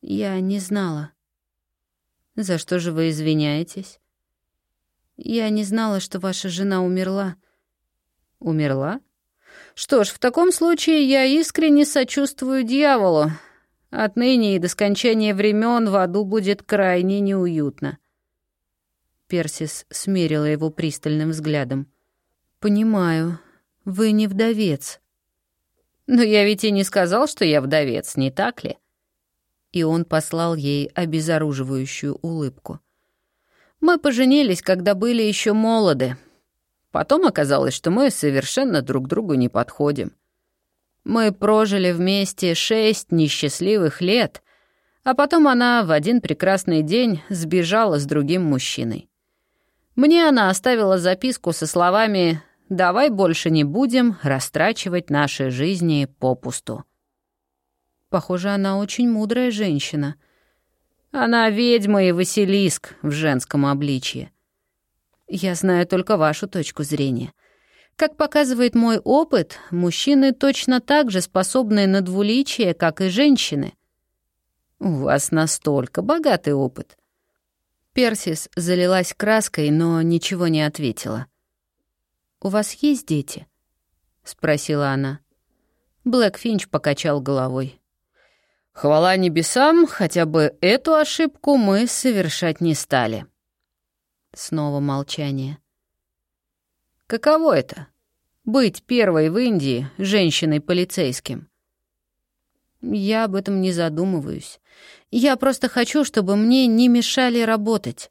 «Я не знала». «За что же вы извиняетесь?» «Я не знала, что ваша жена умерла». «Умерла? Что ж, в таком случае я искренне сочувствую дьяволу. Отныне и до скончания времен в аду будет крайне неуютно». Персис смерила его пристальным взглядом. «Понимаю, вы не вдовец». «Но я ведь и не сказал, что я вдовец, не так ли?» И он послал ей обезоруживающую улыбку. «Мы поженились, когда были еще молоды. Потом оказалось, что мы совершенно друг другу не подходим. Мы прожили вместе шесть несчастливых лет, а потом она в один прекрасный день сбежала с другим мужчиной. Мне она оставила записку со словами «Давай больше не будем растрачивать наши жизни попусту». Похоже, она очень мудрая женщина. Она ведьма и Василиск в женском обличье. Я знаю только вашу точку зрения. Как показывает мой опыт, мужчины точно так же способны на двуличие, как и женщины. У вас настолько богатый опыт. Персис залилась краской, но ничего не ответила. «У вас есть дети?» — спросила она. Блэк Финч покачал головой. «Хвала небесам, хотя бы эту ошибку мы совершать не стали». Снова молчание. «Каково это? Быть первой в Индии женщиной-полицейским?» «Я об этом не задумываюсь. Я просто хочу, чтобы мне не мешали работать».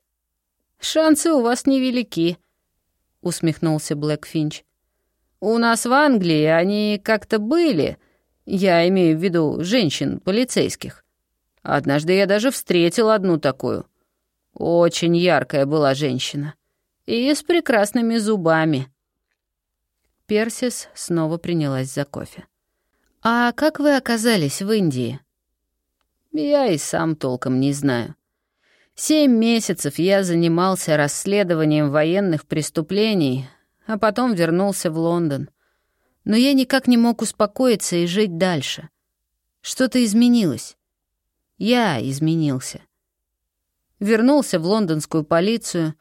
«Шансы у вас невелики», — усмехнулся Блэк Финч. «У нас в Англии они как-то были, я имею в виду женщин-полицейских. Однажды я даже встретил одну такую. Очень яркая была женщина. И с прекрасными зубами». Персис снова принялась за кофе. «А как вы оказались в Индии?» «Я и сам толком не знаю. Семь месяцев я занимался расследованием военных преступлений, а потом вернулся в Лондон. Но я никак не мог успокоиться и жить дальше. Что-то изменилось. Я изменился. Вернулся в лондонскую полицию,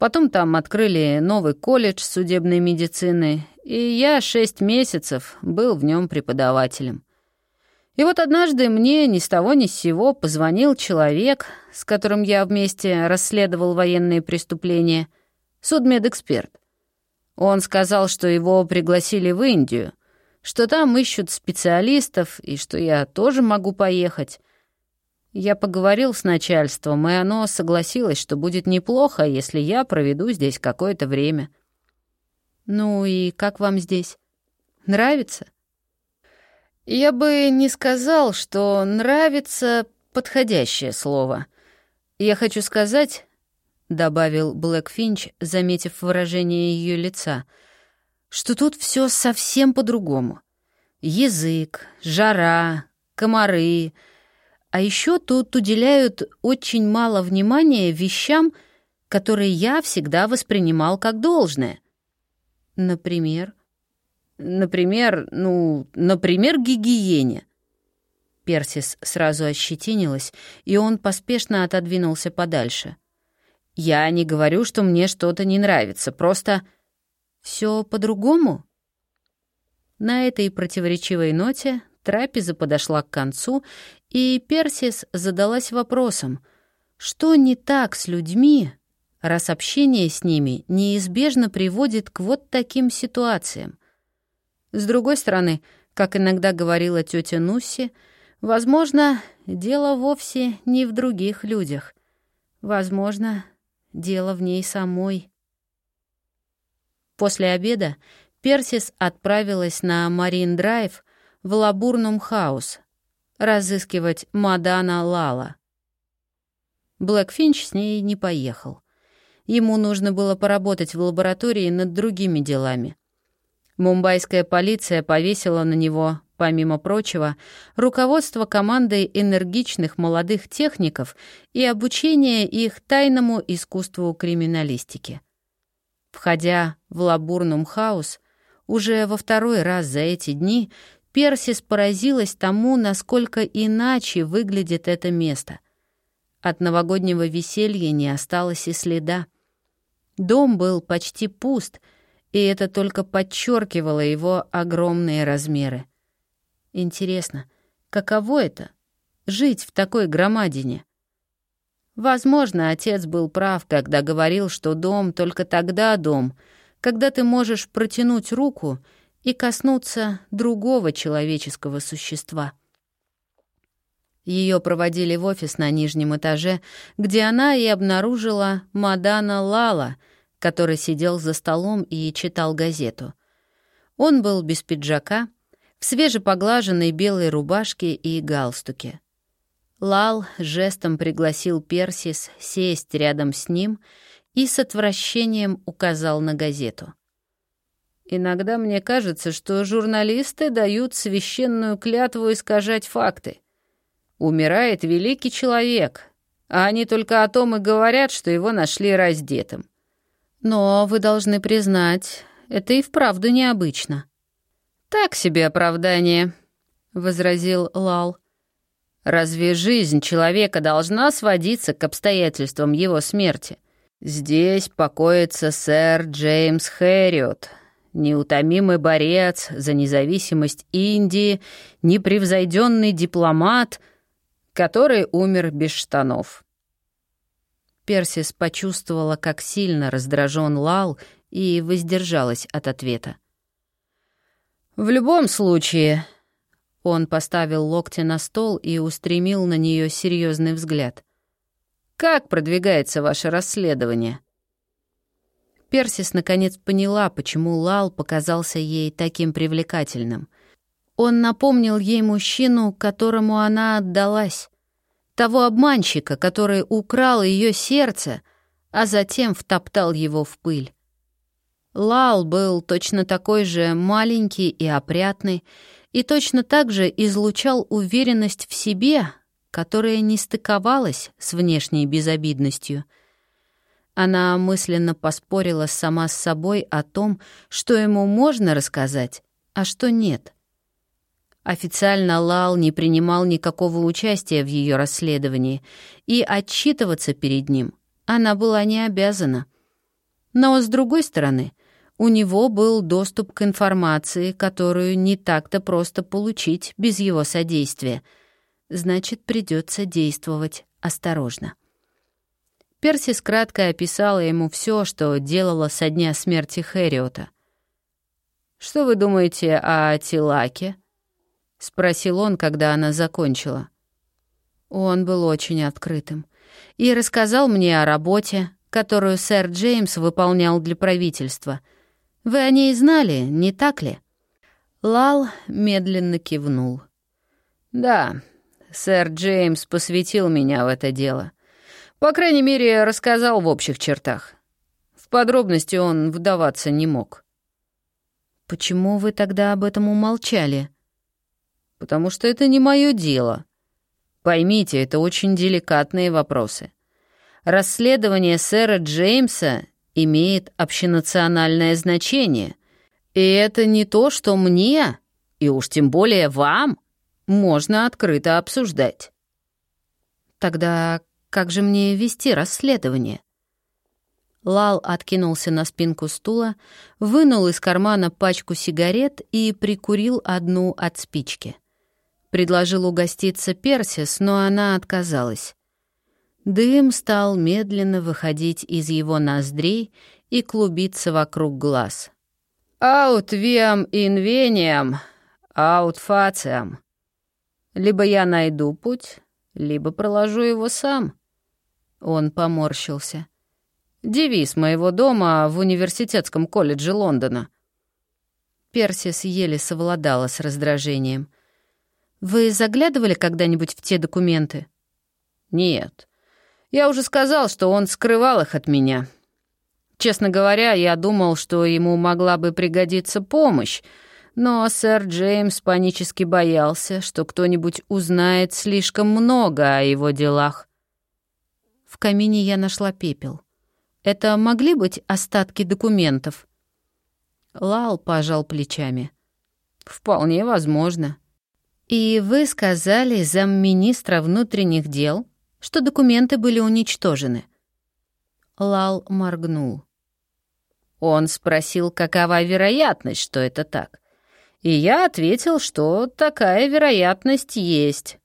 потом там открыли новый колледж судебной медицины, и я шесть месяцев был в нем преподавателем. И вот однажды мне ни с того ни с сего позвонил человек, с которым я вместе расследовал военные преступления, судмедэксперт. Он сказал, что его пригласили в Индию, что там ищут специалистов и что я тоже могу поехать. Я поговорил с начальством, и оно согласилось, что будет неплохо, если я проведу здесь какое-то время. Ну и как вам здесь? Нравится? Я бы не сказал, что нравится подходящее слово. Я хочу сказать, добавил Блэк Финч, заметив выражение ее лица, что тут все совсем по-другому. Язык, жара, комары. А еще тут уделяют очень мало внимания вещам, которые я всегда воспринимал как должное. Например, Например, ну, например, гигиене. Персис сразу ощетинилась, и он поспешно отодвинулся подальше. Я не говорю, что мне что-то не нравится, просто все по-другому. На этой противоречивой ноте трапеза подошла к концу, и Персис задалась вопросом, что не так с людьми, раз общение с ними неизбежно приводит к вот таким ситуациям. С другой стороны, как иногда говорила тетя Нусси, возможно, дело вовсе не в других людях. Возможно, дело в ней самой. После обеда Персис отправилась на Марин-драйв в Лабурнум Хаус разыскивать Мадана Лала. Блэкфинч с ней не поехал. Ему нужно было поработать в лаборатории над другими делами. Мумбайская полиция повесила на него, помимо прочего, руководство командой энергичных молодых техников и обучение их тайному искусству криминалистики. Входя в Лабурнум Хаус, уже во второй раз за эти дни Персис поразилась тому, насколько иначе выглядит это место. От новогоднего веселья не осталось и следа. Дом был почти пуст — и это только подчеркивало его огромные размеры. Интересно, каково это — жить в такой громадине? Возможно, отец был прав, когда говорил, что дом только тогда дом, когда ты можешь протянуть руку и коснуться другого человеческого существа. Ее проводили в офис на нижнем этаже, где она и обнаружила Мадана Лала — который сидел за столом и читал газету. Он был без пиджака, в свежепоглаженной белой рубашке и галстуке. Лал жестом пригласил Персис сесть рядом с ним и с отвращением указал на газету. «Иногда мне кажется, что журналисты дают священную клятву искажать факты. Умирает великий человек, а они только о том и говорят, что его нашли раздетым. Но вы должны признать, это и вправду необычно. Так себе оправдание, возразил Лал. Разве жизнь человека должна сводиться к обстоятельствам его смерти? Здесь покоится сэр Джеймс Хэриот, неутомимый борец за независимость Индии, непревзойденный дипломат, который умер без штанов. Персис почувствовала, как сильно раздражен Лал, и воздержалась от ответа. «В любом случае...» Он поставил локти на стол и устремил на нее серьезный взгляд. «Как продвигается ваше расследование?» Персис наконец поняла, почему Лал показался ей таким привлекательным. Он напомнил ей мужчину, которому она отдалась, того обманщика, который украл ее сердце, а затем втоптал его в пыль. Лал был точно такой же маленький и опрятный, и точно так же излучал уверенность в себе, которая не стыковалась с внешней безобидностью. Она мысленно поспорила сама с собой о том, что ему можно рассказать, а что нет — Официально Лал не принимал никакого участия в ее расследовании, и отчитываться перед ним она была не обязана. Но, с другой стороны, у него был доступ к информации, которую не так-то просто получить без его содействия. Значит, придется действовать осторожно. Персис кратко описала ему все, что делала со дня смерти Хэриота. «Что вы думаете о Тилаке?» — спросил он, когда она закончила. Он был очень открытым и рассказал мне о работе, которую сэр Джеймс выполнял для правительства. Вы о ней знали, не так ли?» Лал медленно кивнул. «Да, сэр Джеймс посвятил меня в это дело. По крайней мере, рассказал в общих чертах. В подробности он вдаваться не мог. «Почему вы тогда об этом умолчали?» «Потому что это не мое дело. Поймите, это очень деликатные вопросы. Расследование сэра Джеймса имеет общенациональное значение. И это не то, что мне, и уж тем более вам, можно открыто обсуждать». «Тогда как же мне вести расследование? Лал откинулся на спинку стула, вынул из кармана пачку сигарет и прикурил одну от спички. Предложил угоститься Персис, но она отказалась. Дым стал медленно выходить из его ноздрей и клубиться вокруг глаз. «Аут виам инвениам, аут фациам. Либо я найду путь, либо проложу его сам». Он поморщился. «Девиз моего дома в университетском колледже Лондона». Персис еле совладала с раздражением. «Вы заглядывали когда-нибудь в те документы?» «Нет. Я уже сказал, что он скрывал их от меня. Честно говоря, я думал, что ему могла бы пригодиться помощь, но сэр Джеймс панически боялся, что кто-нибудь узнает слишком много о его делах. В камине я нашла пепел. Это могли быть остатки документов? Лал пожал плечами. Вполне возможно. И вы сказали замминистра внутренних дел, что документы были уничтожены. Лал моргнул. Он спросил, какова вероятность, что это так. И я ответил, что такая вероятность есть.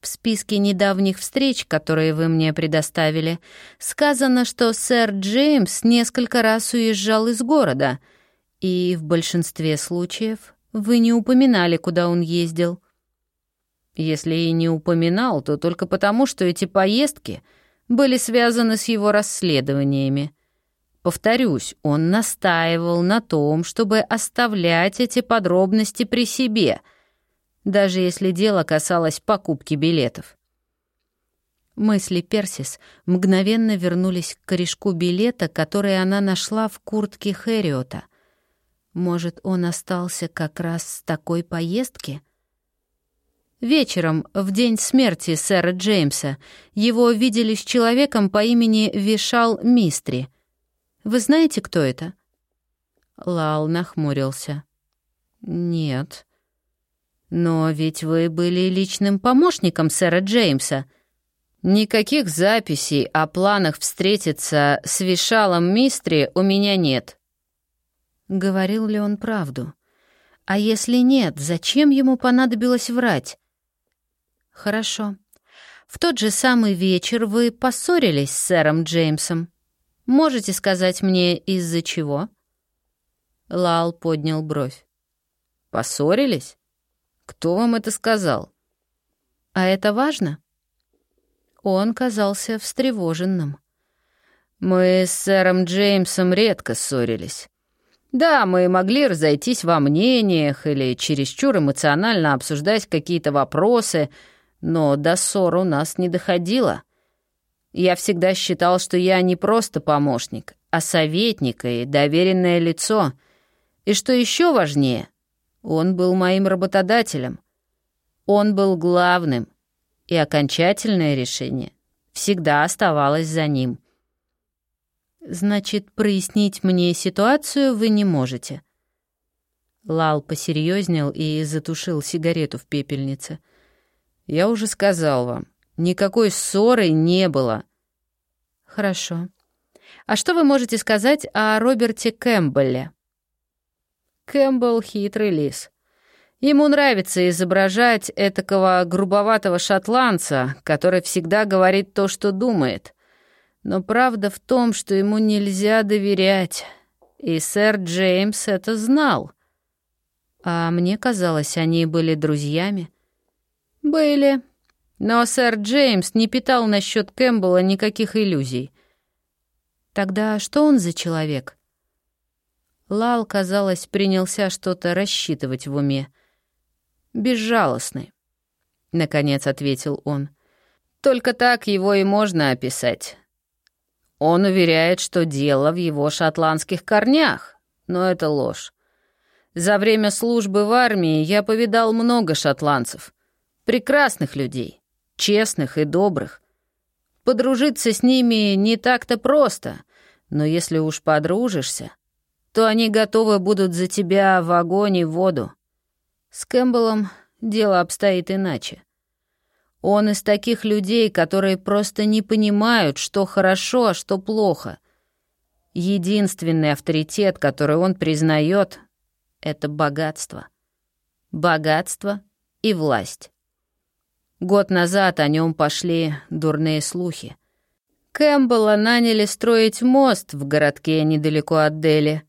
В списке недавних встреч, которые вы мне предоставили, сказано, что сэр Джеймс несколько раз уезжал из города, и в большинстве случаев вы не упоминали, куда он ездил. Если и не упоминал, то только потому, что эти поездки были связаны с его расследованиями. Повторюсь, он настаивал на том, чтобы оставлять эти подробности при себе — даже если дело касалось покупки билетов. Мысли Персис мгновенно вернулись к корешку билета, который она нашла в куртке Хэриота. Может, он остался как раз с такой поездки? Вечером, в день смерти сэра Джеймса, его видели с человеком по имени Вишал Мистри. Вы знаете, кто это? Лал нахмурился. «Нет», «Но ведь вы были личным помощником сэра Джеймса». «Никаких записей о планах встретиться с Вишалом Мистри у меня нет». Говорил ли он правду? А если нет, зачем ему понадобилось врать? Хорошо. В тот же самый вечер вы поссорились с сэром Джеймсом. Можете сказать мне, из-за чего? Лал поднял бровь. Поссорились? Кто вам это сказал? А это важно? Он казался встревоженным. Мы с сэром Джеймсом редко ссорились. Да, мы могли разойтись во мнениях или чересчур эмоционально обсуждать какие-то вопросы, но до ссор у нас не доходило. Я всегда считал, что я не просто помощник, а советник и доверенное лицо. И что еще важнее, он был моим работодателем. Он был главным, и окончательное решение всегда оставалось за ним. «Значит, прояснить мне ситуацию вы не можете?» Лал посерьезнел и затушил сигарету в пепельнице. «Я уже сказал вам, никакой ссоры не было». «Хорошо. А что вы можете сказать о Роберте Кэмпбелле?» Кэмпбелл — хитрый лис. Ему нравится изображать этакого грубоватого шотландца, который всегда говорит то, что думает. Но правда в том, что ему нельзя доверять. И сэр Джеймс это знал. А мне казалось, они были друзьями. Были. Но сэр Джеймс не питал насчет Кэмпбелла никаких иллюзий. Тогда что он за человек? Лал, казалось, принялся что-то рассчитывать в уме. «Безжалостный», — наконец ответил он. «Только так его и можно описать. Он уверяет, что дело в его шотландских корнях, но это ложь. За время службы в армии я повидал много шотландцев. Прекрасных людей, честных и добрых. Подружиться с ними не так-то просто, но если уж подружишься, то они готовы будут за тебя в огонь и в воду. С Кэмпбеллом дело обстоит иначе. Он из таких людей, которые просто не понимают, что хорошо, а что плохо. Единственный авторитет, который он признает, это богатство. Богатство и власть. Год назад о нем пошли дурные слухи. Кэмпбелла наняли строить мост в городке недалеко от Дели.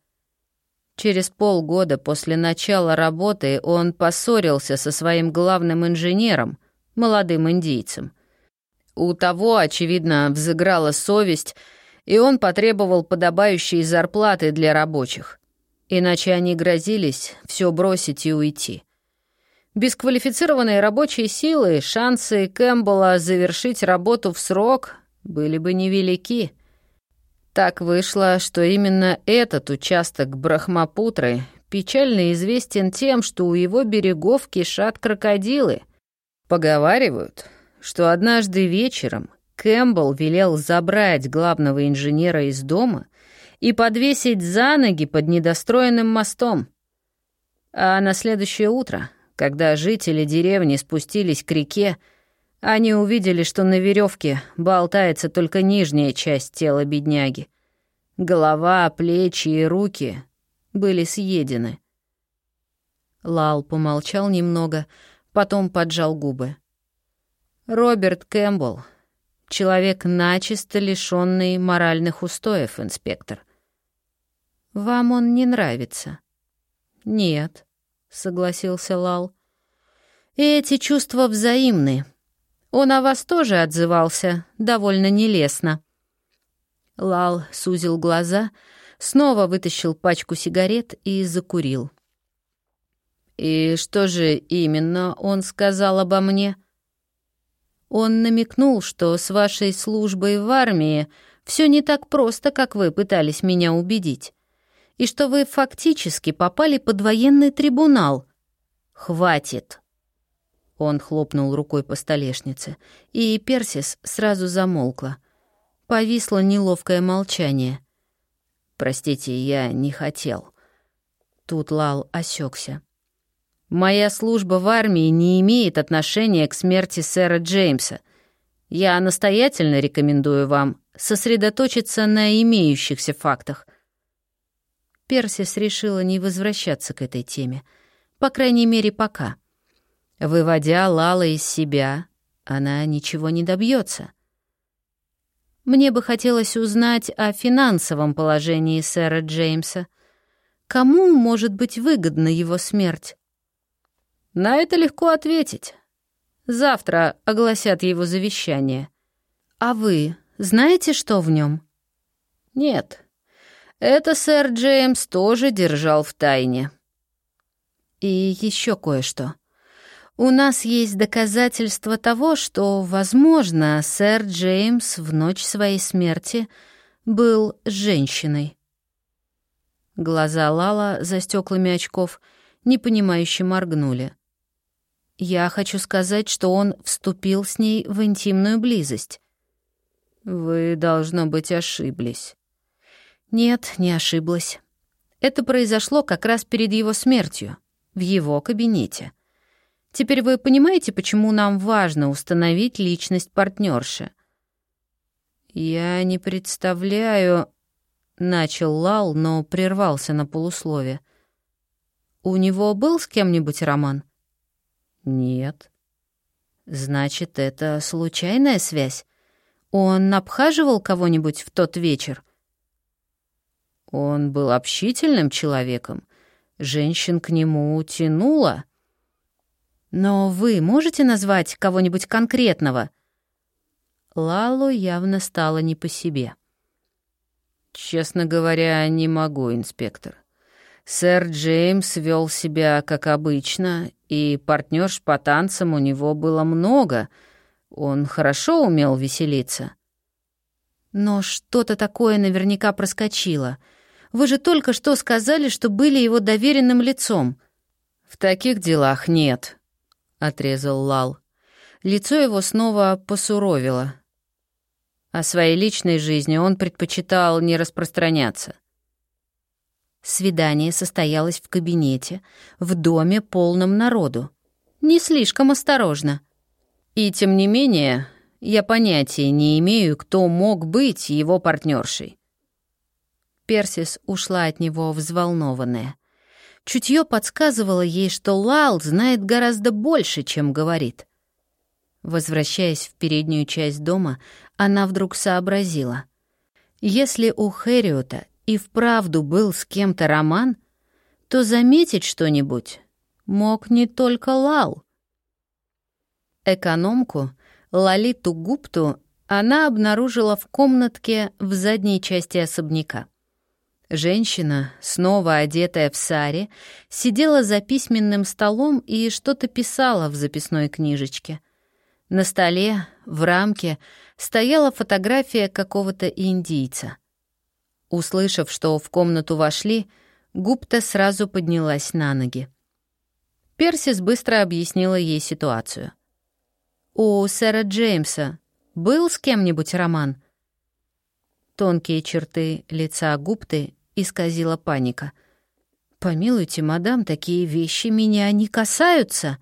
Через полгода после начала работы он поссорился со своим главным инженером, молодым индийцем. У того, очевидно, взыграла совесть, и он потребовал подобающей зарплаты для рабочих. Иначе они грозились все бросить и уйти. Без квалифицированной рабочей силы шансы Кэмпбелла завершить работу в срок были бы невелики. Так вышло, что именно этот участок Брахмапутры печально известен тем, что у его берегов кишат крокодилы — Поговаривают, что однажды вечером Кэмпбелл велел забрать главного инженера из дома и подвесить за ноги под недостроенным мостом. А на следующее утро, когда жители деревни спустились к реке, они увидели, что на веревке болтается только нижняя часть тела бедняги. Голова, плечи и руки были съедены. Лал помолчал немного, потом поджал губы. «Роберт Кэмпбелл, человек начисто лишённый моральных устоев, инспектор». «Вам он не нравится?» «Нет», — согласился Лал. «И эти чувства взаимны. Он о вас тоже отзывался довольно нелестно». Лал сузил глаза, снова вытащил пачку сигарет и закурил. «И что же именно он сказал обо мне?» «Он намекнул, что с вашей службой в армии все не так просто, как вы пытались меня убедить, и что вы фактически попали под военный трибунал. Хватит!» Он хлопнул рукой по столешнице, и Персис сразу замолкла. Повисло неловкое молчание. «Простите, я не хотел». Тут Лал осекся. Моя служба в армии не имеет отношения к смерти сэра Джеймса. Я настоятельно рекомендую вам сосредоточиться на имеющихся фактах. Персис решила не возвращаться к этой теме. По крайней мере, пока. Выводя Лала из себя, она ничего не добьется. Мне бы хотелось узнать о финансовом положении сэра Джеймса. Кому может быть выгодна его смерть? На это легко ответить. Завтра огласят его завещание. А вы знаете, что в нем? Нет. Это сэр Джеймс тоже держал в тайне. И еще кое-что. У нас есть доказательства того, что, возможно, сэр Джеймс в ночь своей смерти был женщиной. Глаза Лала за стеклами очков непонимающе моргнули. Я хочу сказать, что он вступил с ней в интимную близость. Вы, должно быть, ошиблись. Нет, не ошиблась. Это произошло как раз перед его смертью, в его кабинете. Теперь вы понимаете, почему нам важно установить личность партнерши? Я не представляю... Начал Лал, но прервался на полуслове. «У него был с кем-нибудь роман?» «Нет». «Значит, это случайная связь? Он обхаживал кого-нибудь в тот вечер?» Он был общительным человеком. Женщин к нему тянуло. «Но вы можете назвать кого-нибудь конкретного?» Лалу явно стало не по себе. «Честно говоря, не могу, инспектор. Сэр Джеймс вел себя как обычно, и партнерш по танцам у него было много. Он хорошо умел веселиться». «Но что-то такое наверняка проскочило. Вы же только что сказали, что были его доверенным лицом». «В таких делах нет», — отрезал Лал. Лицо его снова посуровило. О своей личной жизни он предпочитал не распространяться. Свидание состоялось в кабинете, в доме полном народу. Не слишком осторожно. И тем не менее, я понятия не имею, кто мог быть его партнершей. Персис ушла от него взволнованная. Чутье подсказывало ей, что Лал знает гораздо больше, чем говорит. Возвращаясь в переднюю часть дома, она вдруг сообразила. Если у Хэриота и вправду был с кем-то роман, то заметить что-нибудь мог не только Лал. Экономку, Лалиту Гупту, она обнаружила в комнатке в задней части особняка. Женщина, снова одетая в саре, сидела за письменным столом и что-то писала в записной книжечке — на столе, в рамке, стояла фотография какого-то индийца. Услышав, что в комнату вошли, Гупта сразу поднялась на ноги. Персис быстро объяснила ей ситуацию. «У сэра Джеймса был с кем-нибудь роман?» Тонкие черты лица Гупты исказила паника. «Помилуйте, мадам, такие вещи меня не касаются».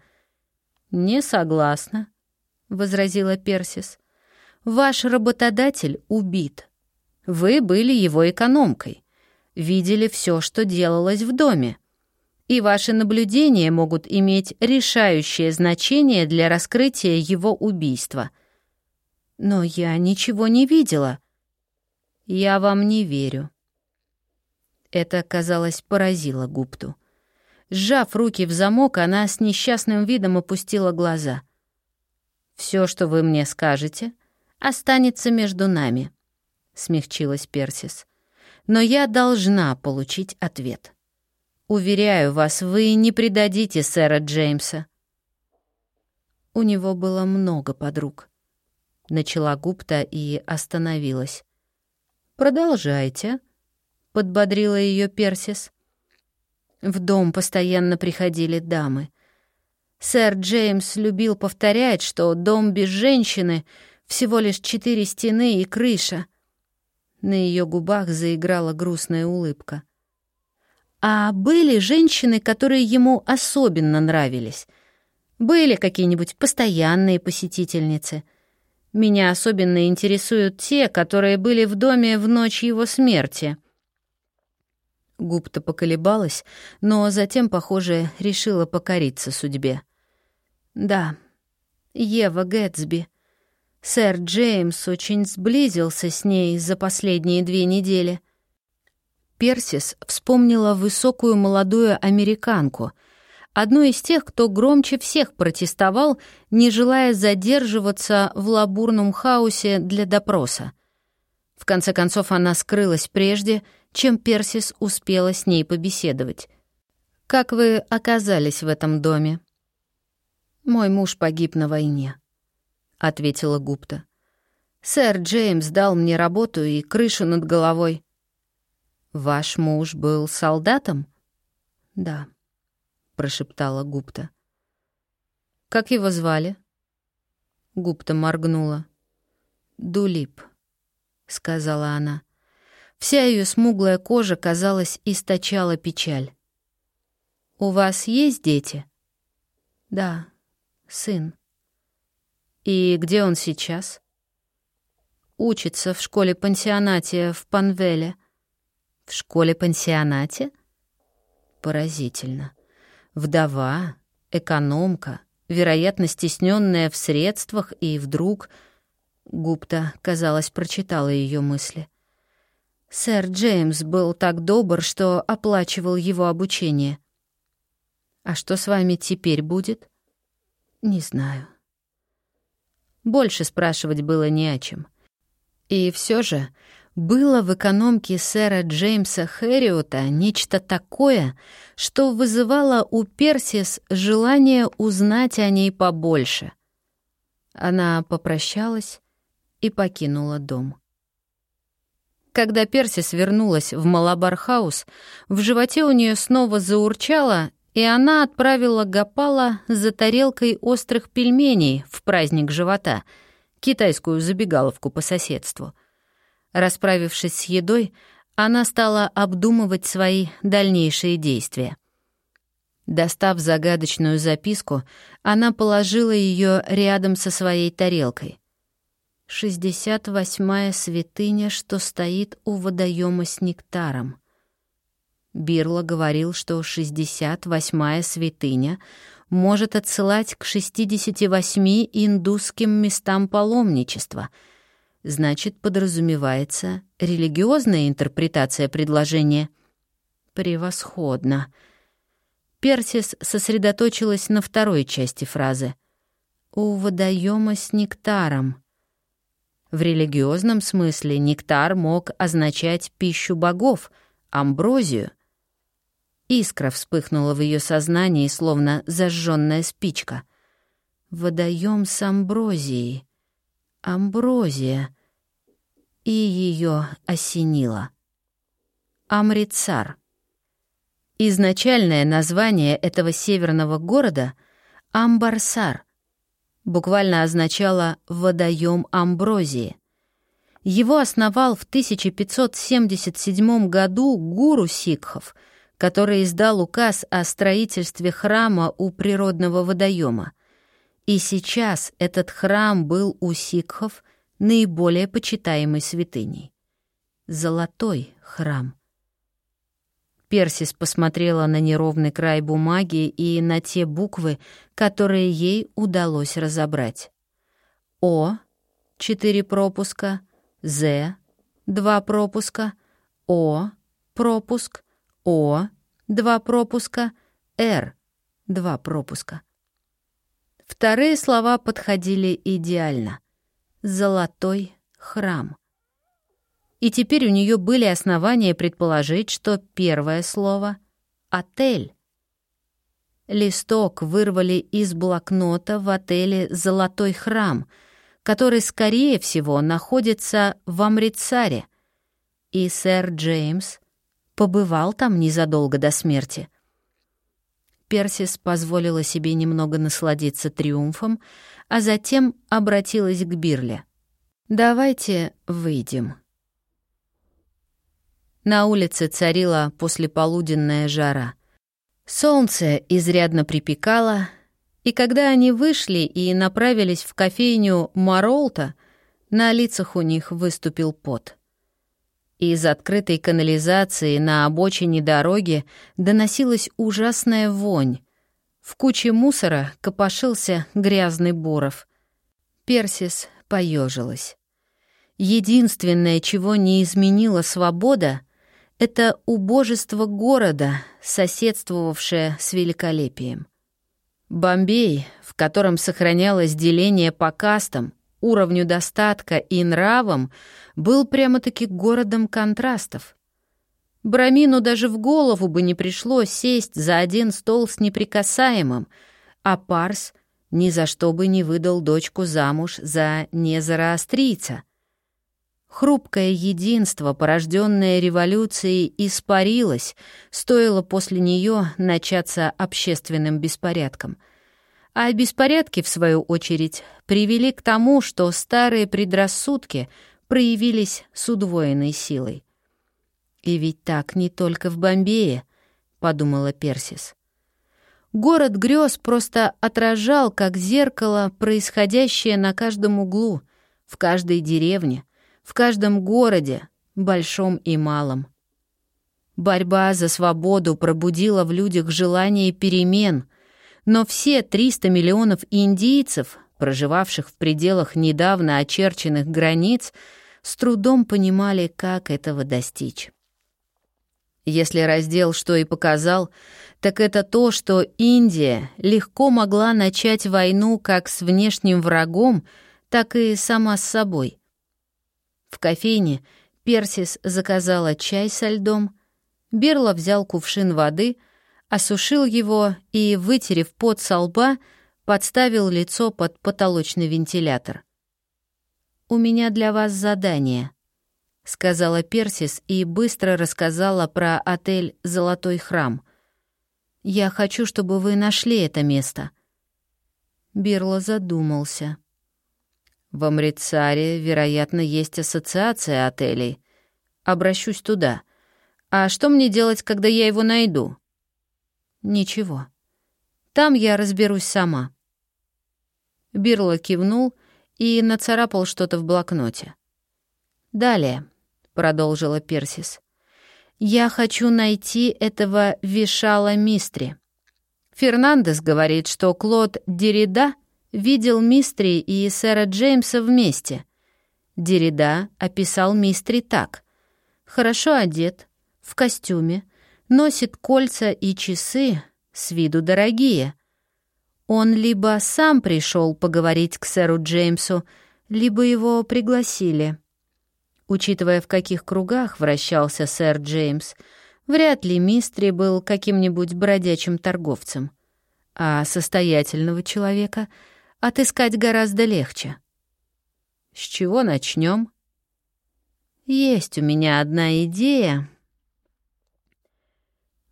«Не согласна», — возразила Персис. «Ваш работодатель убит. Вы были его экономкой, видели все, что делалось в доме, и ваши наблюдения могут иметь решающее значение для раскрытия его убийства. Но я ничего не видела. Я вам не верю». Это, казалось, поразило Гупту. Сжав руки в замок, она с несчастным видом опустила глаза — все, что вы мне скажете, останется между нами», — смягчилась Персис. «Но я должна получить ответ. Уверяю вас, вы не предадите сэра Джеймса». У него было много подруг. Начала Гупта и остановилась. «Продолжайте», — подбодрила ее Персис. В дом постоянно приходили дамы. Сэр Джеймс любил повторять, что дом без женщины — всего лишь четыре стены и крыша. На ее губах заиграла грустная улыбка. А были женщины, которые ему особенно нравились? Были какие-нибудь постоянные посетительницы? Меня особенно интересуют те, которые были в доме в ночь его смерти. Губта поколебалась, но затем, похоже, решила покориться судьбе. Да, Ева Гэтсби. Сэр Джеймс очень сблизился с ней за последние две недели. Персис вспомнила высокую молодую американку, одну из тех, кто громче всех протестовал, не желая задерживаться в лабурном хаосе для допроса. В конце концов, она скрылась прежде, чем Персис успела с ней побеседовать. «Как вы оказались в этом доме?» «Мой муж погиб на войне», — ответила Гупта. «Сэр Джеймс дал мне работу и крышу над головой». «Ваш муж был солдатом?» «Да», — прошептала Гупта. «Как его звали?» Гупта моргнула. «Дулип», — сказала она. Вся ее смуглая кожа, казалось, источала печаль. «У вас есть дети?» «Да, сын. И где он сейчас? Учится в школе-пансионате в Панвеле. В школе-пансионате? Поразительно. Вдова, экономка, вероятно, стесненная в средствах, и вдруг... Гупта, казалось, прочитала ее мысли. Сэр Джеймс был так добр, что оплачивал его обучение. А что с вами теперь будет? Не знаю. Больше спрашивать было не о чем. И все же было в экономке сэра Джеймса Хэриота нечто такое, что вызывало у Персис желание узнать о ней побольше. Она попрощалась и покинула дом. Когда Персис вернулась в Малабархаус, в животе у нее снова заурчало, и она отправила Гапала за тарелкой острых пельменей в праздник живота, китайскую забегаловку по соседству. Расправившись с едой, она стала обдумывать свои дальнейшие действия. Достав загадочную записку, она положила ее рядом со своей тарелкой. «Шестьдесят восьмая святыня, что стоит у водоема с нектаром». Бирло говорил, что 68-я святыня может отсылать к 68 индусским местам паломничества. Значит, подразумевается религиозная интерпретация предложения. Превосходно. Персис сосредоточилась на второй части фразы. «У водоема с нектаром». В религиозном смысле нектар мог означать пищу богов, амброзию. Искра вспыхнула в ее сознании, словно зажженная спичка. Водоем с амброзией. Амброзия. И ее осенило. Амрицар. Изначальное название этого северного города — Амбарсар — буквально означало «водоем амброзии». Его основал в 1577 году гуру сикхов — который издал указ о строительстве храма у природного водоема. И сейчас этот храм был у сикхов наиболее почитаемой святыней. Золотой храм. Персис посмотрела на неровный край бумаги и на те буквы, которые ей удалось разобрать. О — четыре пропуска, З — два пропуска, О — пропуск, о — два пропуска, Р — два пропуска. Вторые слова подходили идеально. «Золотой храм». И теперь у нее были основания предположить, что первое слово — «отель». Листок вырвали из блокнота в отеле «Золотой храм», который, скорее всего, находится в Амрицаре. И сэр Джеймс побывал там незадолго до смерти. Персис позволила себе немного насладиться триумфом, а затем обратилась к Бирле. «Давайте выйдем». На улице царила послеполуденная жара. Солнце изрядно припекало, и когда они вышли и направились в кофейню Маролта, на лицах у них выступил пот. Из открытой канализации на обочине дороги доносилась ужасная вонь. В куче мусора копошился грязный Боров. Персис поежилась. Единственное, чего не изменила свобода, это убожество города, соседствовавшее с великолепием. Бомбей, в котором сохранялось деление по кастам, уровню достатка и нравам, был прямо-таки городом контрастов. Брамину даже в голову бы не пришло сесть за один стол с неприкасаемым, а Парс ни за что бы не выдал дочку замуж за незароастрийца. Хрупкое единство, порожденное революцией, испарилось, стоило после нее начаться общественным беспорядком — а беспорядки, в свою очередь, привели к тому, что старые предрассудки проявились с удвоенной силой. «И ведь так не только в Бомбее», — подумала Персис. Город грез просто отражал, как зеркало, происходящее на каждом углу, в каждой деревне, в каждом городе, большом и малом. Борьба за свободу пробудила в людях желание перемен, но все 300 миллионов индийцев, проживавших в пределах недавно очерченных границ, с трудом понимали, как этого достичь. Если раздел что и показал, так это то, что Индия легко могла начать войну как с внешним врагом, так и сама с собой. В кофейне Персис заказала чай со льдом, Берла взял кувшин воды, осушил его и, вытерев пот со лба, подставил лицо под потолочный вентилятор. «У меня для вас задание», — сказала Персис и быстро рассказала про отель «Золотой храм». «Я хочу, чтобы вы нашли это место». Бирло задумался. «В Амрицаре, вероятно, есть ассоциация отелей. Обращусь туда. А что мне делать, когда я его найду?» «Ничего. Там я разберусь сама». Бирло кивнул и нацарапал что-то в блокноте. «Далее», — продолжила Персис, — «я хочу найти этого Вишала Мистри. Фернандес говорит, что Клод Дерида видел Мистри и сэра Джеймса вместе. Дерида описал Мистри так. Хорошо одет, в костюме, носит кольца и часы, с виду дорогие, он либо сам пришел поговорить к сэру Джеймсу, либо его пригласили. Учитывая, в каких кругах вращался сэр Джеймс, вряд ли Мистри был каким-нибудь бродячим торговцем. А состоятельного человека отыскать гораздо легче. С чего начнем? Есть у меня одна идея,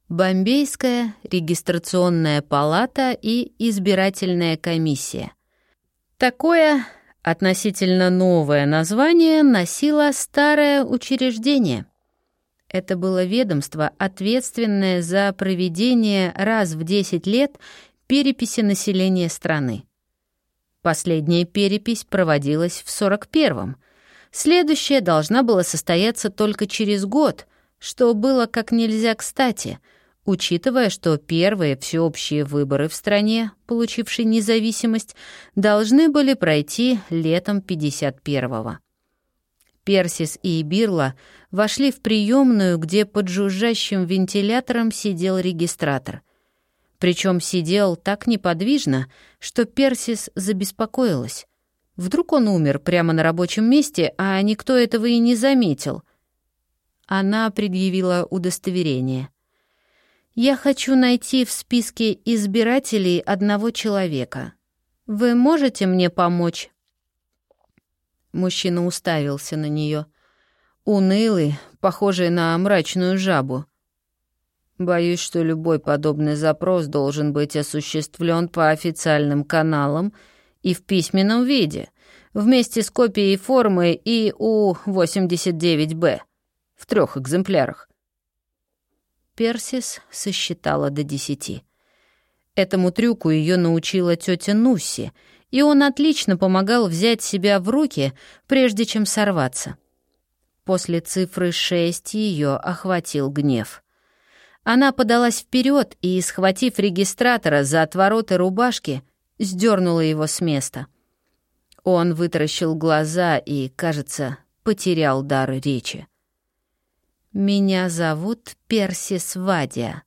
Бомбейская регистрационная палата и избирательная комиссия. Такое относительно новое название носило старое учреждение. Это было ведомство, ответственное за проведение раз в 10 лет переписи населения страны. Последняя перепись проводилась в 41-м. Следующая должна была состояться только через год, что было как нельзя кстати — учитывая, что первые всеобщие выборы в стране, получившей независимость, должны были пройти летом 51-го. Персис и Бирла вошли в приемную, где под жужжащим вентилятором сидел регистратор. Причем сидел так неподвижно, что Персис забеспокоилась. Вдруг он умер прямо на рабочем месте, а никто этого и не заметил. Она предъявила удостоверение — я хочу найти в списке избирателей одного человека. Вы можете мне помочь?» Мужчина уставился на нее, унылый, похожий на мрачную жабу. Боюсь, что любой подобный запрос должен быть осуществлен по официальным каналам и в письменном виде, вместе с копией формы ИУ-89Б в трех экземплярах. Персис сосчитала до десяти. Этому трюку ее научила тетя Нуси, и он отлично помогал взять себя в руки, прежде чем сорваться. После цифры шесть ее охватил гнев. Она подалась вперед и, схватив регистратора за отвороты рубашки, сдернула его с места. Он вытаращил глаза и, кажется, потерял дар речи. Меня зовут Персис Вадия.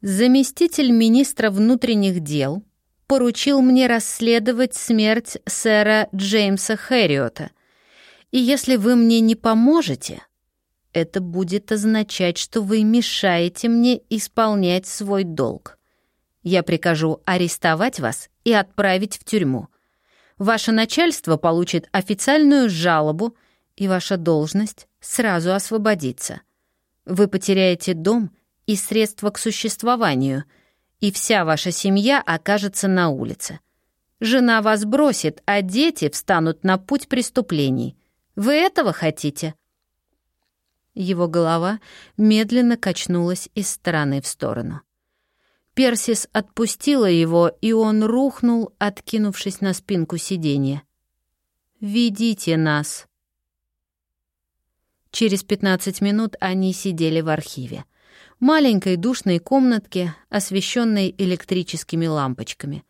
Заместитель министра внутренних дел поручил мне расследовать смерть сэра Джеймса Хэриота. И если вы мне не поможете, это будет означать, что вы мешаете мне исполнять свой долг. Я прикажу арестовать вас и отправить в тюрьму. Ваше начальство получит официальную жалобу, и ваша должность сразу освободиться. Вы потеряете дом и средства к существованию, и вся ваша семья окажется на улице. Жена вас бросит, а дети встанут на путь преступлений. Вы этого хотите?» Его голова медленно качнулась из стороны в сторону. Персис отпустила его, и он рухнул, откинувшись на спинку сиденья. «Ведите нас», Через 15 минут они сидели в архиве. маленькой душной комнатке, освещенной электрическими лампочками.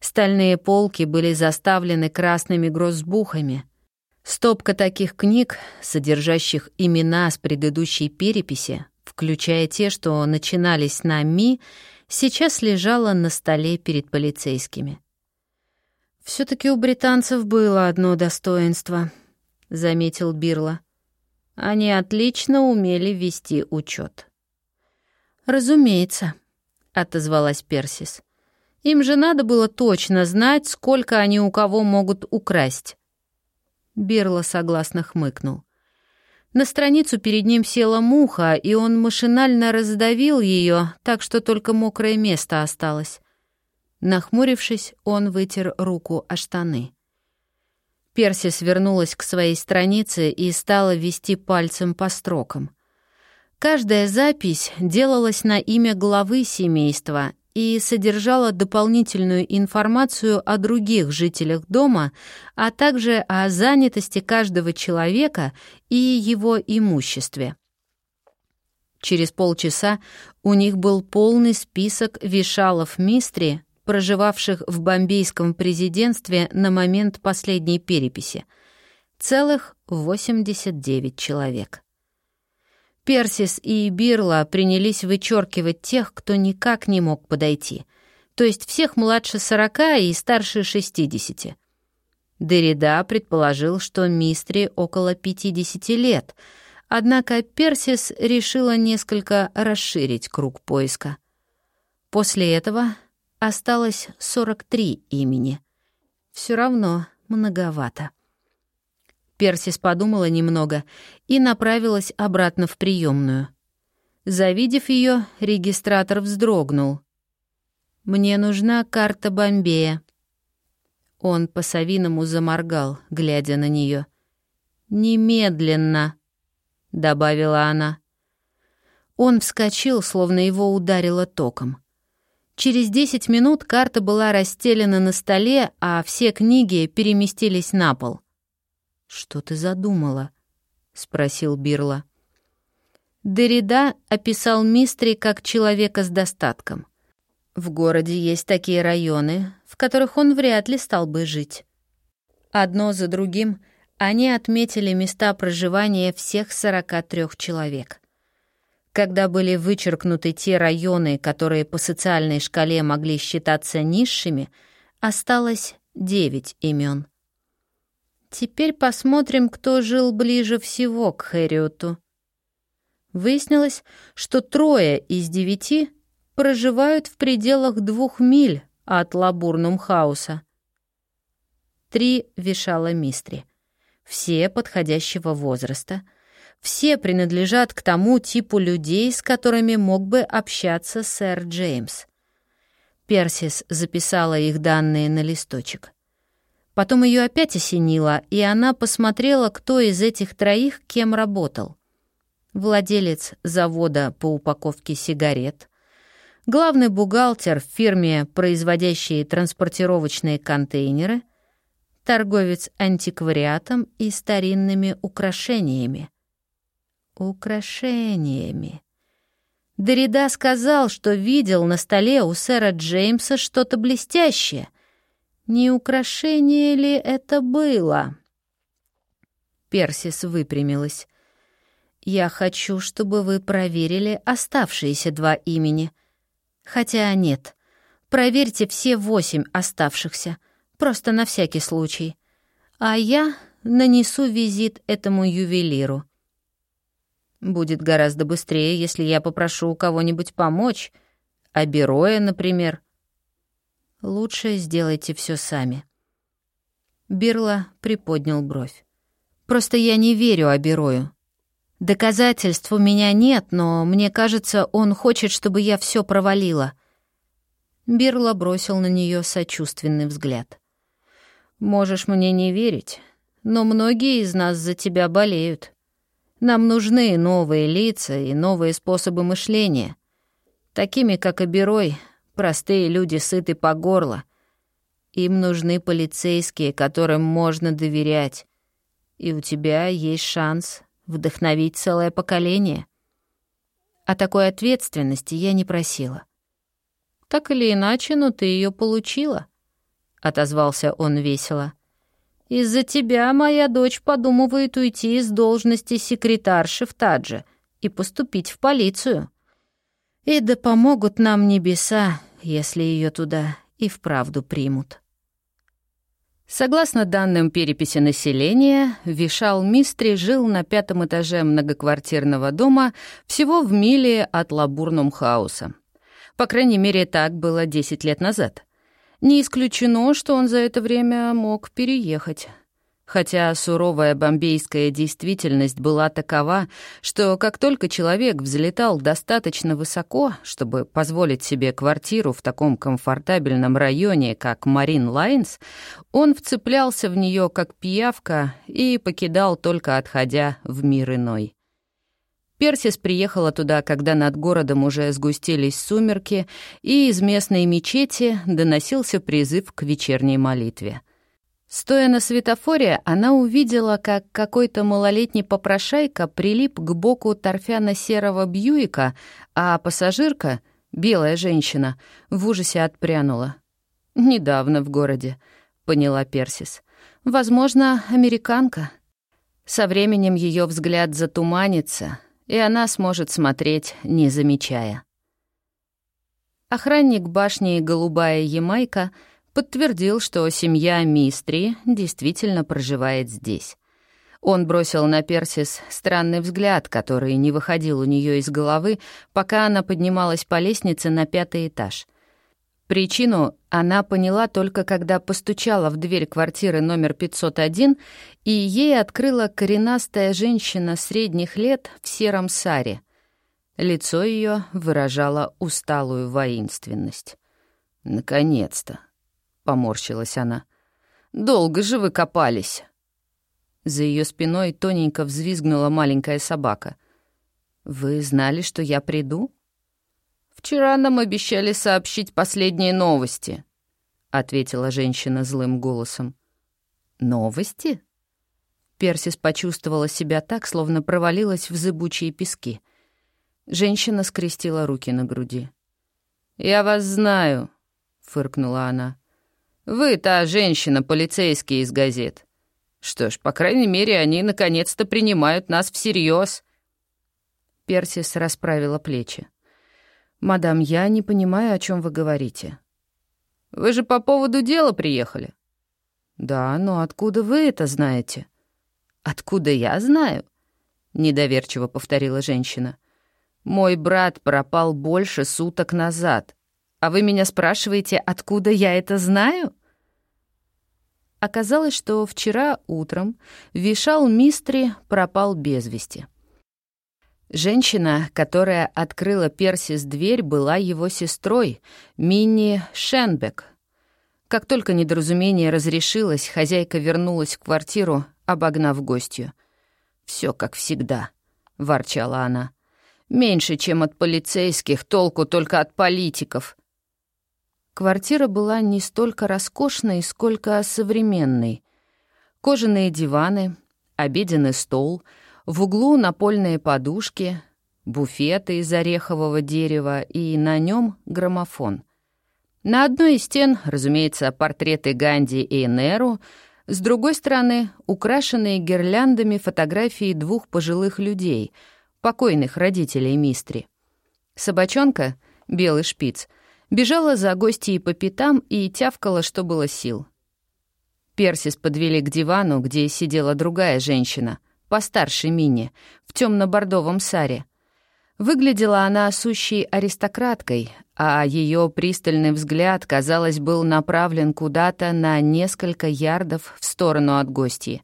Стальные полки были заставлены красными грозбухами. Стопка таких книг, содержащих имена с предыдущей переписи, включая те, что начинались на «ми», сейчас лежала на столе перед полицейскими. все таки у британцев было одно достоинство», — заметил Бирла. «Они отлично умели вести учет. «Разумеется», — отозвалась Персис. «Им же надо было точно знать, сколько они у кого могут украсть». Бирла согласно хмыкнул. На страницу перед ним села муха, и он машинально раздавил ее, так что только мокрое место осталось. Нахмурившись, он вытер руку о штаны. Перси вернулась к своей странице и стала вести пальцем по строкам. Каждая запись делалась на имя главы семейства и содержала дополнительную информацию о других жителях дома, а также о занятости каждого человека и его имуществе. Через полчаса у них был полный список вишалов Мистри, проживавших в бомбейском президентстве на момент последней переписи. Целых 89 человек. Персис и Бирла принялись вычеркивать тех, кто никак не мог подойти, то есть всех младше сорока и старше шестидесяти. Деррида предположил, что Мистри около пятидесяти лет, однако Персис решила несколько расширить круг поиска. После этого осталось сорок три имени. Все равно многовато. Персис подумала немного и направилась обратно в приемную. Завидев ее, регистратор вздрогнул. «Мне нужна карта Бомбея». Он по-совиному заморгал, глядя на нее. «Немедленно», — добавила она. Он вскочил, словно его ударило током. Через десять минут карта была расстелена на столе, а все книги переместились на пол. «Что ты задумала?» — спросил Бирла. Деррида описал Мистри как человека с достатком. В городе есть такие районы, в которых он вряд ли стал бы жить. Одно за другим они отметили места проживания всех 43 человек. Когда были вычеркнуты те районы, которые по социальной шкале могли считаться низшими, осталось 9 имен. Теперь посмотрим, кто жил ближе всего к Хэриоту. Выяснилось, что трое из девяти проживают в пределах двух миль от Лабурнум-хауса. Три Вишала Мистри. Все подходящего возраста. Все принадлежат к тому типу людей, с которыми мог бы общаться сэр Джеймс. Персис записала их данные на листочек. Потом ее опять осенило, и она посмотрела, кто из этих троих кем работал. Владелец завода по упаковке сигарет, главный бухгалтер в фирме, производящей транспортировочные контейнеры, торговец антиквариатом и старинными украшениями. Украшениями. Дорида сказал, что видел на столе у сэра Джеймса что-то блестящее, не украшение ли это было? Персис выпрямилась. «Я хочу, чтобы вы проверили оставшиеся два имени. Хотя нет, проверьте все восемь оставшихся, просто на всякий случай. А я нанесу визит этому ювелиру. Будет гораздо быстрее, если я попрошу у кого-нибудь помочь, а Бероя, например. Лучше сделайте все сами». Бирла приподнял бровь. «Просто я не верю Аберою. Доказательств у меня нет, но мне кажется, он хочет, чтобы я все провалила». Бирла бросил на нее сочувственный взгляд. «Можешь мне не верить, но многие из нас за тебя болеют. Нам нужны новые лица и новые способы мышления. Такими, как Аберой, Простые люди сыты по горло. Им нужны полицейские, которым можно доверять. И у тебя есть шанс вдохновить целое поколение. А такой ответственности я не просила. «Так или иначе, но ты ее получила», — отозвался он весело. «Из-за тебя моя дочь подумывает уйти из должности секретарши в Тадже и поступить в полицию. И да помогут нам небеса, если ее туда и вправду примут». Согласно данным переписи населения, Вишал Мистри жил на пятом этаже многоквартирного дома всего в миле от Лабурнум-хауса. По крайней мере, так было 10 лет назад. Не исключено, что он за это время мог переехать хотя суровая бомбейская действительность была такова, что как только человек взлетал достаточно высоко, чтобы позволить себе квартиру в таком комфортабельном районе, как Марин Лайнс, он вцеплялся в нее как пиявка и покидал только отходя в мир иной. Персис приехала туда, когда над городом уже сгустились сумерки, и из местной мечети доносился призыв к вечерней молитве — Стоя на светофоре, она увидела, как какой-то малолетний попрошайка прилип к боку торфяно-серого Бьюика, а пассажирка, белая женщина, в ужасе отпрянула. «Недавно в городе», — поняла Персис. «Возможно, американка». Со временем ее взгляд затуманится, и она сможет смотреть, не замечая. Охранник башни «Голубая Ямайка» — подтвердил, что семья Мистри действительно проживает здесь. Он бросил на Персис странный взгляд, который не выходил у нее из головы, пока она поднималась по лестнице на пятый этаж. Причину она поняла только когда постучала в дверь квартиры номер 501, и ей открыла коренастая женщина средних лет в сером саре. Лицо ее выражало усталую воинственность. «Наконец-то!» — поморщилась она. «Долго же вы копались!» За ее спиной тоненько взвизгнула маленькая собака. «Вы знали, что я приду?» «Вчера нам обещали сообщить последние новости», — ответила женщина злым голосом. «Новости?» Персис почувствовала себя так, словно провалилась в зыбучие пески. Женщина скрестила руки на груди. «Я вас знаю», — фыркнула она. Вы та женщина, полицейский из газет. Что ж, по крайней мере, они наконец-то принимают нас всерьез. Персис расправила плечи. «Мадам, я не понимаю, о чем вы говорите». «Вы же по поводу дела приехали?» «Да, но откуда вы это знаете?» «Откуда я знаю?» — недоверчиво повторила женщина. «Мой брат пропал больше суток назад. А вы меня спрашиваете, откуда я это знаю?» Оказалось, что вчера утром Вишал Мистри пропал без вести. Женщина, которая открыла Персис дверь, была его сестрой, Минни Шенбек. Как только недоразумение разрешилось, хозяйка вернулась в квартиру, обогнав гостью. Все как всегда», — ворчала она. «Меньше, чем от полицейских, толку только от политиков. Квартира была не столько роскошной, сколько современной. Кожаные диваны, обеденный стол, в углу напольные подушки, буфеты из орехового дерева и на нем граммофон. На одной из стен, разумеется, портреты Ганди и Неру, с другой стороны — украшенные гирляндами фотографии двух пожилых людей, покойных родителей Мистри. Собачонка, белый шпиц — бежала за гостьей по пятам и тявкала, что было сил. Персис подвели к дивану, где сидела другая женщина, постарше Мини, в темно-бордовом саре. Выглядела она сущей аристократкой, а ее пристальный взгляд, казалось, был направлен куда-то на несколько ярдов в сторону от гостьи.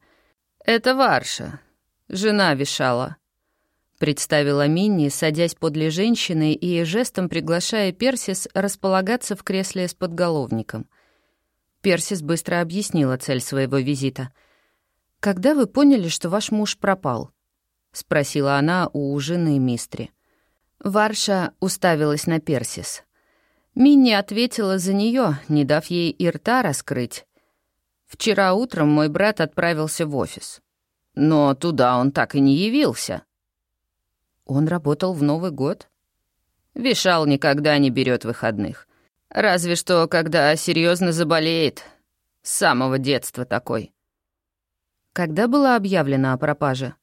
«Это Варша, жена Вишала», представила Минни, садясь подле женщины и жестом приглашая Персис располагаться в кресле с подголовником. Персис быстро объяснила цель своего визита. «Когда вы поняли, что ваш муж пропал?» — спросила она у жены Мистри. Варша уставилась на Персис. Минни ответила за нее, не дав ей и рта раскрыть. «Вчера утром мой брат отправился в офис. Но туда он так и не явился», он работал в Новый год? Вишал никогда не берет выходных. Разве что, когда серьезно заболеет. С самого детства такой. Когда было объявлено о пропаже?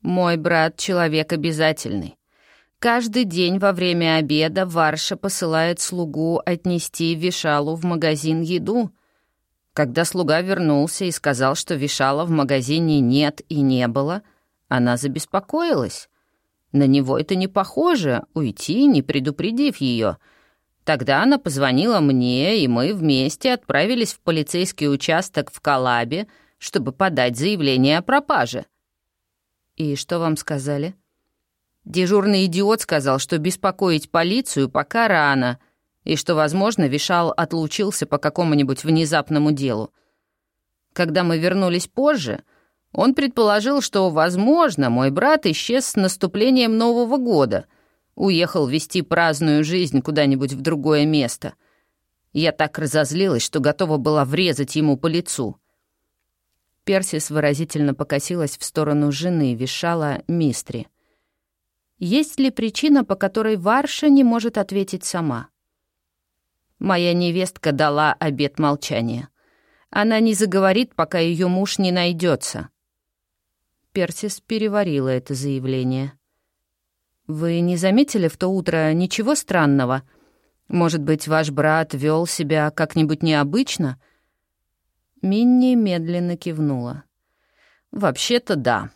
Мой брат — человек обязательный. Каждый день во время обеда Варша посылает слугу отнести Вишалу в магазин еду. Когда слуга вернулся и сказал, что Вишала в магазине нет и не было, она забеспокоилась. На него это не похоже — уйти, не предупредив ее. Тогда она позвонила мне, и мы вместе отправились в полицейский участок в Калабе, чтобы подать заявление о пропаже. «И что вам сказали?» Дежурный идиот сказал, что беспокоить полицию пока рано, и что, возможно, Вишал отлучился по какому-нибудь внезапному делу. Когда мы вернулись позже, он предположил, что, возможно, мой брат исчез с наступлением Нового года, уехал вести праздную жизнь куда-нибудь в другое место. Я так разозлилась, что готова была врезать ему по лицу. Персис выразительно покосилась в сторону жены Вишала Мистри — есть ли причина, по которой Варша не может ответить сама? Моя невестка дала обет молчания. Она не заговорит, пока ее муж не найдется. Персис переварила это заявление. «Вы не заметили в то утро ничего странного? Может быть, ваш брат вел себя как-нибудь необычно?» Минни медленно кивнула. «Вообще-то да»,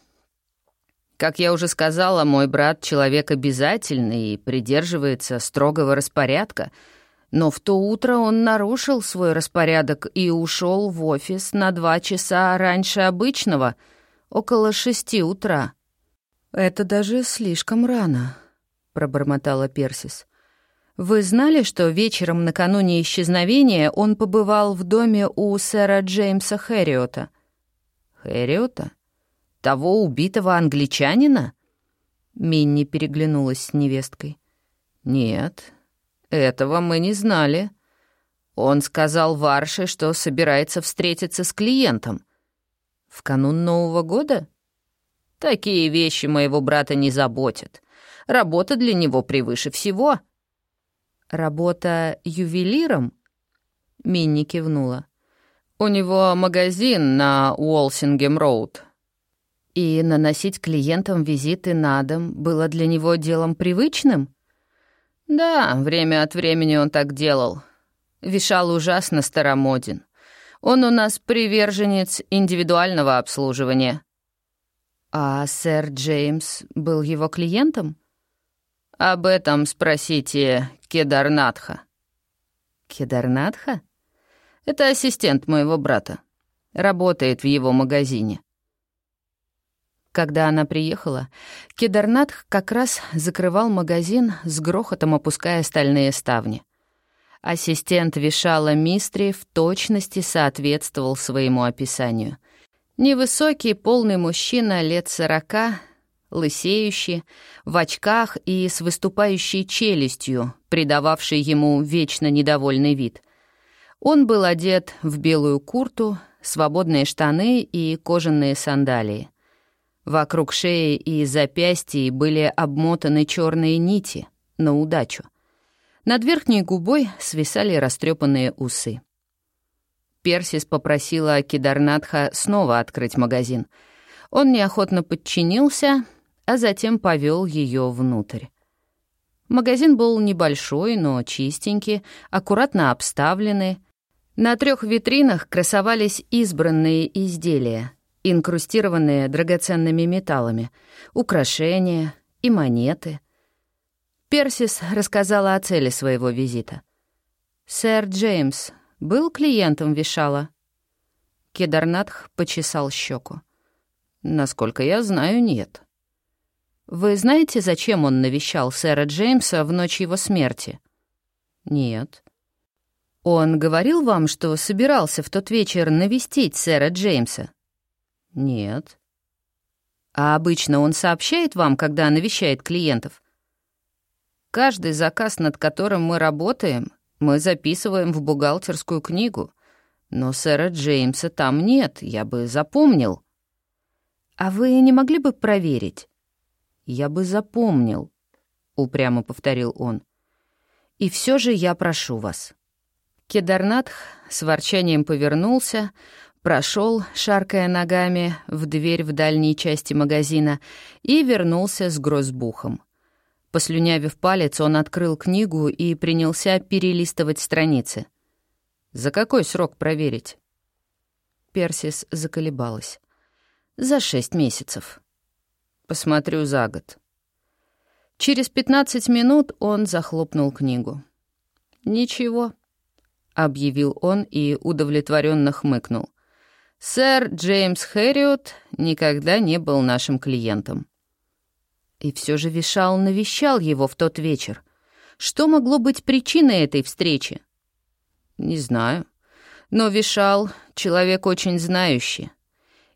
как я уже сказала, мой брат — человек обязательный и придерживается строгого распорядка, но в то утро он нарушил свой распорядок и ушел в офис на два часа раньше обычного, около шести утра. «Это даже слишком рано», — пробормотала Персис. «Вы знали, что вечером накануне исчезновения он побывал в доме у сэра Джеймса Хэриота?» «Хэриота?» Того убитого англичанина?» Минни переглянулась с невесткой. «Нет, этого мы не знали. Он сказал Варше, что собирается встретиться с клиентом. В канун Нового года? Такие вещи моего брата не заботят. Работа для него превыше всего». «Работа ювелиром?» Минни кивнула. «У него магазин на Уолсингем-роуд. И наносить клиентам визиты на дом было для него делом привычным? Да, время от времени он так делал. Вишал ужасно старомоден. Он у нас приверженец индивидуального обслуживания. А сэр Джеймс был его клиентом? Об этом спросите Кедарнатха. Кедарнатха? Это ассистент моего брата. Работает в его магазине. Когда она приехала, Кедарнатх как раз закрывал магазин, с грохотом опуская стальные ставни. Ассистент Вишала Мистри в точности соответствовал своему описанию. Невысокий, полный мужчина лет сорока, лысеющий, в очках и с выступающей челюстью, придававший ему вечно недовольный вид. Он был одет в белую курту, свободные штаны и кожаные сандалии — Вокруг шеи и запястья были обмотаны черные нити на удачу. Над верхней губой свисали растрепанные усы. Персис попросила Кидарнатха снова открыть магазин. Он неохотно подчинился, а затем повел ее внутрь. Магазин был небольшой, но чистенький, аккуратно обставленный. На трех витринах красовались избранные изделия — инкрустированные драгоценными металлами, украшения и монеты. Персис рассказала о цели своего визита. «Сэр Джеймс был клиентом Вишала?» Кедарнатх почесал щеку. «Насколько я знаю, нет». «Вы знаете, зачем он навещал сэра Джеймса в ночь его смерти?» «Нет». «Он говорил вам, что собирался в тот вечер навестить сэра Джеймса?» «Нет». «А обычно он сообщает вам, когда навещает клиентов?» «Каждый заказ, над которым мы работаем, мы записываем в бухгалтерскую книгу. Но сэра Джеймса там нет, я бы запомнил». «А вы не могли бы проверить?» «Я бы запомнил. упрямо повторил он. «И все же я прошу вас». Кедарнатх с ворчанием повернулся, прошел, шаркая ногами, в дверь в дальней части магазина и вернулся с грозбухом. Послюнявив палец, он открыл книгу и принялся перелистывать страницы. «За какой срок проверить?» Персис заколебалась. «За шесть месяцев». «Посмотрю за год». Через пятнадцать минут он захлопнул книгу. «Ничего», — объявил он и удовлетворенно хмыкнул. «Сэр Джеймс Хэриот никогда не был нашим клиентом». И все же Вишал навещал его в тот вечер. Что могло быть причиной этой встречи? Не знаю. Но Вишал — человек очень знающий.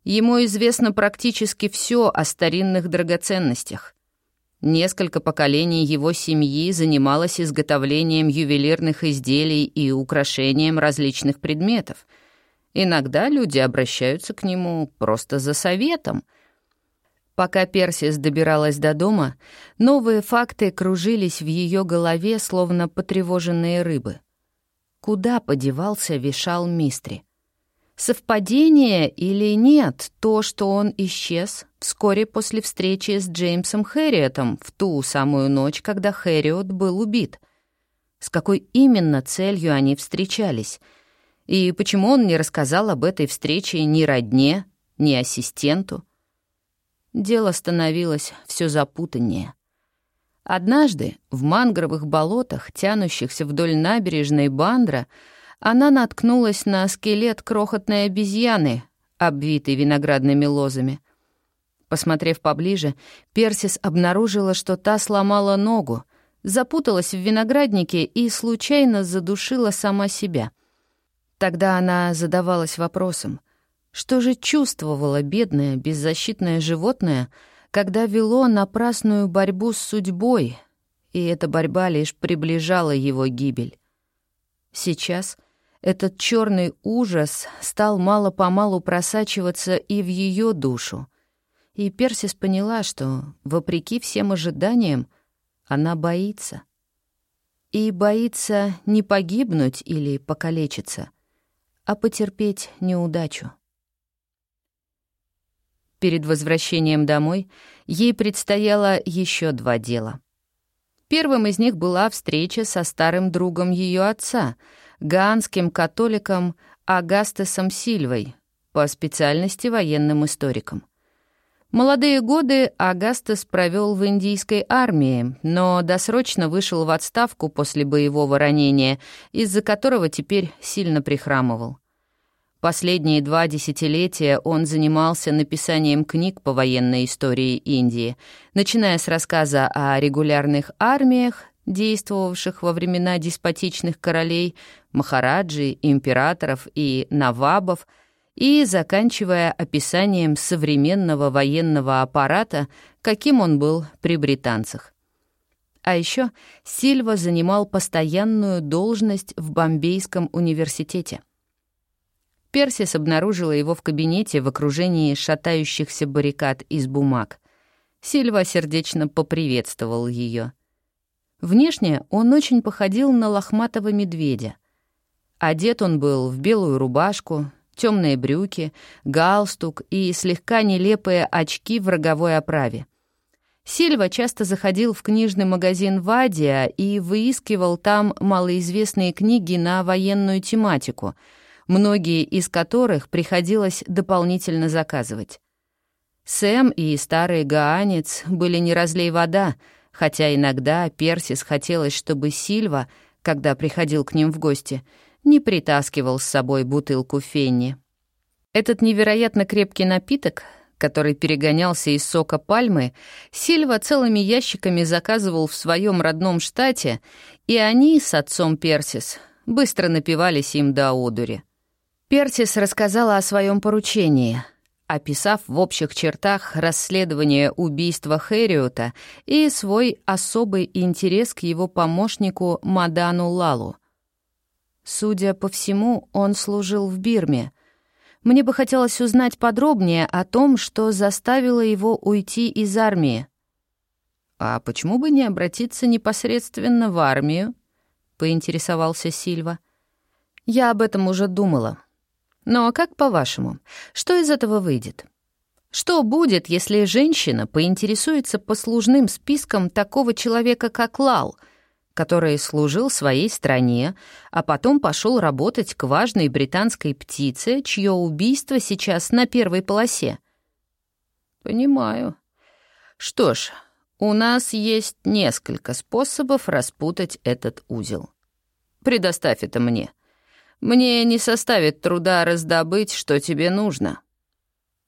Ему известно практически все о старинных драгоценностях. Несколько поколений его семьи занималось изготовлением ювелирных изделий и украшением различных предметов. Иногда люди обращаются к нему просто за советом — Пока Персис добиралась до дома, новые факты кружились в ее голове, словно потревоженные рыбы. Куда подевался Вишал Мистри? Совпадение или нет то, что он исчез вскоре после встречи с Джеймсом Хэриотом в ту самую ночь, когда Хэриот был убит? С какой именно целью они встречались? И почему он не рассказал об этой встрече ни родне, ни ассистенту? Дело становилось все запутаннее. Однажды в мангровых болотах, тянущихся вдоль набережной Бандра, она наткнулась на скелет крохотной обезьяны, обвитой виноградными лозами. Посмотрев поближе, Персис обнаружила, что та сломала ногу, запуталась в винограднике и случайно задушила сама себя. Тогда она задавалась вопросом — что же чувствовало бедное, беззащитное животное, когда вело напрасную борьбу с судьбой, и эта борьба лишь приближала его гибель? Сейчас этот черный ужас стал мало-помалу просачиваться и в ее душу, и Персис поняла, что, вопреки всем ожиданиям, она боится. И боится не погибнуть или покалечиться, а потерпеть неудачу. Перед возвращением домой ей предстояло еще два дела. Первым из них была встреча со старым другом ее отца, гаанским католиком Агастесом Сильвой, по специальности военным историком. Молодые годы Агастес провел в индийской армии, но досрочно вышел в отставку после боевого ранения, из-за которого теперь сильно прихрамывал. Последние два десятилетия он занимался написанием книг по военной истории Индии, начиная с рассказа о регулярных армиях, действовавших во времена деспотичных королей, махараджи, императоров и навабов, и заканчивая описанием современного военного аппарата, каким он был при британцах. А еще Сильва занимал постоянную должность в Бомбейском университете — Персис обнаружила его в кабинете в окружении шатающихся баррикад из бумаг. Сильва сердечно поприветствовал ее. Внешне он очень походил на лохматого медведя. Одет он был в белую рубашку, темные брюки, галстук и слегка нелепые очки в роговой оправе. Сильва часто заходил в книжный магазин «Вадия» и выискивал там малоизвестные книги на военную тематику — многие из которых приходилось дополнительно заказывать. Сэм и старый Гаанец были не разлей вода, хотя иногда Персис хотелось, чтобы Сильва, когда приходил к ним в гости, не притаскивал с собой бутылку фенни. Этот невероятно крепкий напиток, который перегонялся из сока пальмы, Сильва целыми ящиками заказывал в своем родном штате, и они с отцом Персис быстро напивались им до одури. Пертис рассказала о своем поручении, описав в общих чертах расследование убийства Хэриота и свой особый интерес к его помощнику Мадану Лалу. Судя по всему, он служил в Бирме. Мне бы хотелось узнать подробнее о том, что заставило его уйти из армии. А почему бы не обратиться непосредственно в армию? поинтересовался Сильва. Я об этом уже думала. Но как по-вашему, что из этого выйдет? Что будет, если женщина поинтересуется послужным списком такого человека, как Лал, который служил своей стране, а потом пошел работать к важной британской птице, чье убийство сейчас на первой полосе? Понимаю. Что ж, у нас есть несколько способов распутать этот узел. Предоставь это мне. Мне не составит труда раздобыть, что тебе нужно.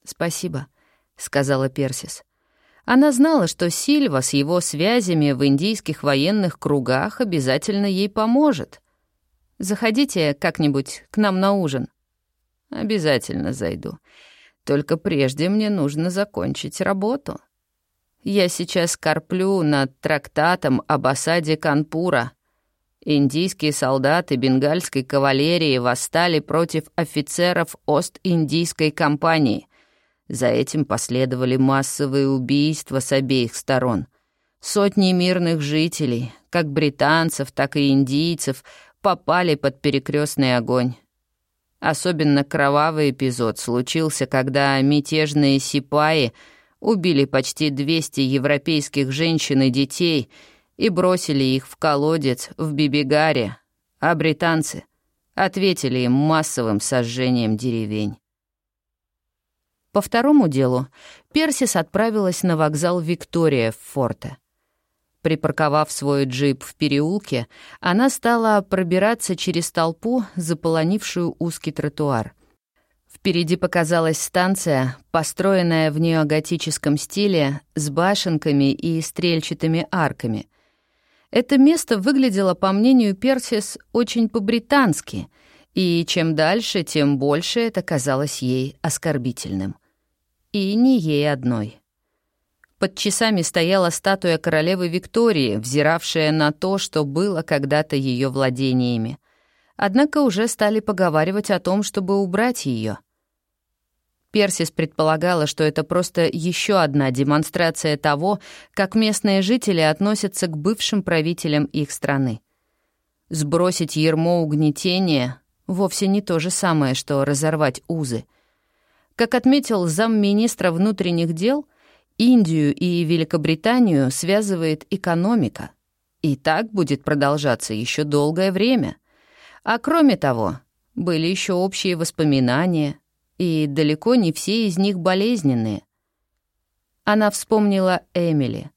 Спасибо. — сказала Персис. Она знала, что Сильва с его связями в индийских военных кругах обязательно ей поможет. «Заходите как-нибудь к нам на ужин». «Обязательно зайду. Только прежде мне нужно закончить работу. Я сейчас корплю над трактатом об осаде Канпура. Индийские солдаты бенгальской кавалерии восстали против офицеров Ост-Индийской компании — за этим последовали массовые убийства с обеих сторон. Сотни мирных жителей, как британцев, так и индийцев, попали под перекрестный огонь. Особенно кровавый эпизод случился, когда мятежные сипаи убили почти 200 европейских женщин и детей и бросили их в колодец в Бибигаре, а британцы ответили им массовым сожжением деревень. По второму делу Персис отправилась на вокзал Виктория в Форте. Припарковав свой джип в переулке, она стала пробираться через толпу, заполонившую узкий тротуар. Впереди показалась станция, построенная в неоготическом стиле, с башенками и стрельчатыми арками. Это место выглядело, по мнению Персис, очень по-британски, и чем дальше, тем больше это казалось ей оскорбительным. И не ей одной. Под часами стояла статуя королевы Виктории, взиравшая на то, что было когда-то ее владениями. Однако уже стали поговаривать о том, чтобы убрать ее. Персис предполагала, что это просто еще одна демонстрация того, как местные жители относятся к бывшим правителям их страны. Сбросить ермо угнетения — вовсе не то же самое, что разорвать узы — как отметил замминистра внутренних дел, Индию и Великобританию связывает экономика. И так будет продолжаться еще долгое время. А кроме того, были еще общие воспоминания, и далеко не все из них болезненные. Она вспомнила Эмили,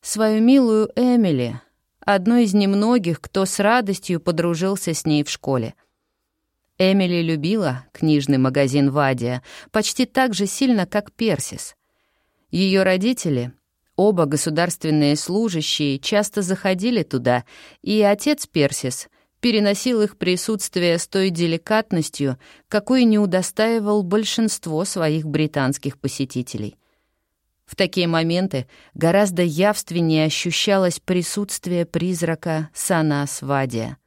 свою милую Эмили, одну из немногих, кто с радостью подружился с ней в школе — Эмили любила книжный магазин Вадия почти так же сильно, как Персис. Ее родители, оба государственные служащие, часто заходили туда, и отец Персис переносил их присутствие с той деликатностью, какой не удостаивал большинство своих британских посетителей. В такие моменты гораздо явственнее ощущалось присутствие призрака Санас Вадия.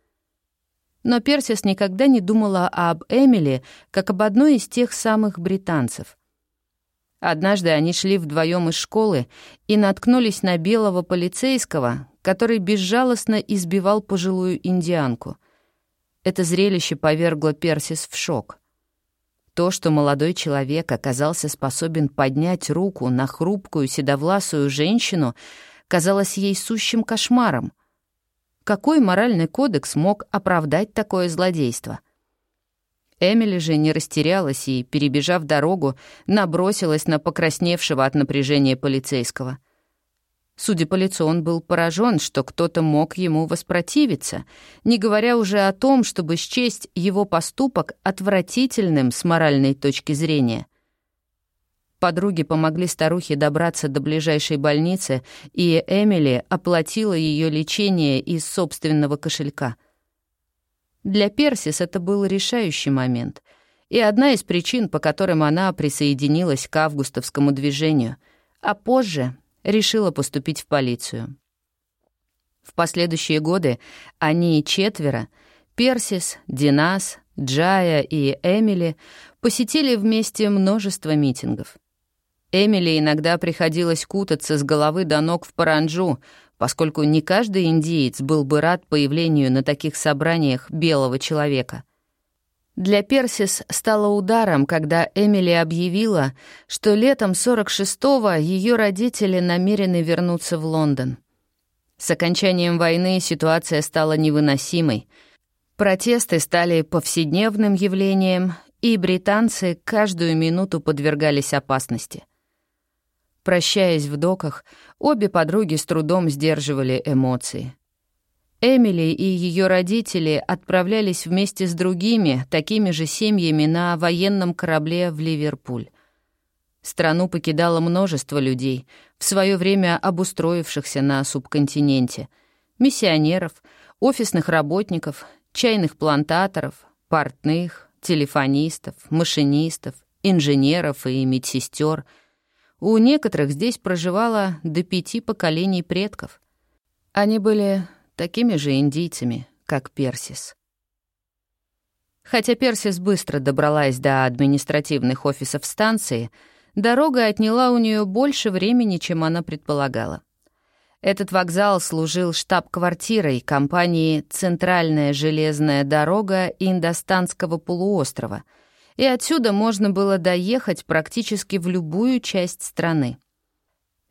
Но Персис никогда не думала об Эмили как об одной из тех самых британцев. Однажды они шли вдвоем из школы и наткнулись на белого полицейского, который безжалостно избивал пожилую индианку. Это зрелище повергло Персис в шок. То, что молодой человек оказался способен поднять руку на хрупкую седовласую женщину, казалось ей сущим кошмаром — какой моральный кодекс мог оправдать такое злодейство? Эмили же не растерялась и, перебежав дорогу, набросилась на покрасневшего от напряжения полицейского. Судя по лицу, он был поражен, что кто-то мог ему воспротивиться, не говоря уже о том, чтобы счесть его поступок отвратительным с моральной точки зрения — Подруги помогли старухе добраться до ближайшей больницы, и Эмили оплатила ее лечение из собственного кошелька. Для Персис это был решающий момент и одна из причин, по которым она присоединилась к августовскому движению, а позже решила поступить в полицию. В последующие годы они четверо — Персис, Динас, Джая и Эмили — посетили вместе множество митингов. Эмили иногда приходилось кутаться с головы до ног в паранджу, поскольку не каждый индиец был бы рад появлению на таких собраниях белого человека. Для Персис стало ударом, когда Эмили объявила, что летом 46-го ее родители намерены вернуться в Лондон. С окончанием войны ситуация стала невыносимой. Протесты стали повседневным явлением, и британцы каждую минуту подвергались опасности — Прощаясь в доках, обе подруги с трудом сдерживали эмоции. Эмили и ее родители отправлялись вместе с другими, такими же семьями, на военном корабле в Ливерпуль. Страну покидало множество людей, в свое время обустроившихся на субконтиненте, миссионеров, офисных работников, чайных плантаторов, портных, телефонистов, машинистов, инженеров и медсестер — у некоторых здесь проживало до пяти поколений предков. Они были такими же индийцами, как Персис. Хотя Персис быстро добралась до административных офисов станции, дорога отняла у нее больше времени, чем она предполагала. Этот вокзал служил штаб-квартирой компании «Центральная железная дорога Индостанского полуострова», и отсюда можно было доехать практически в любую часть страны.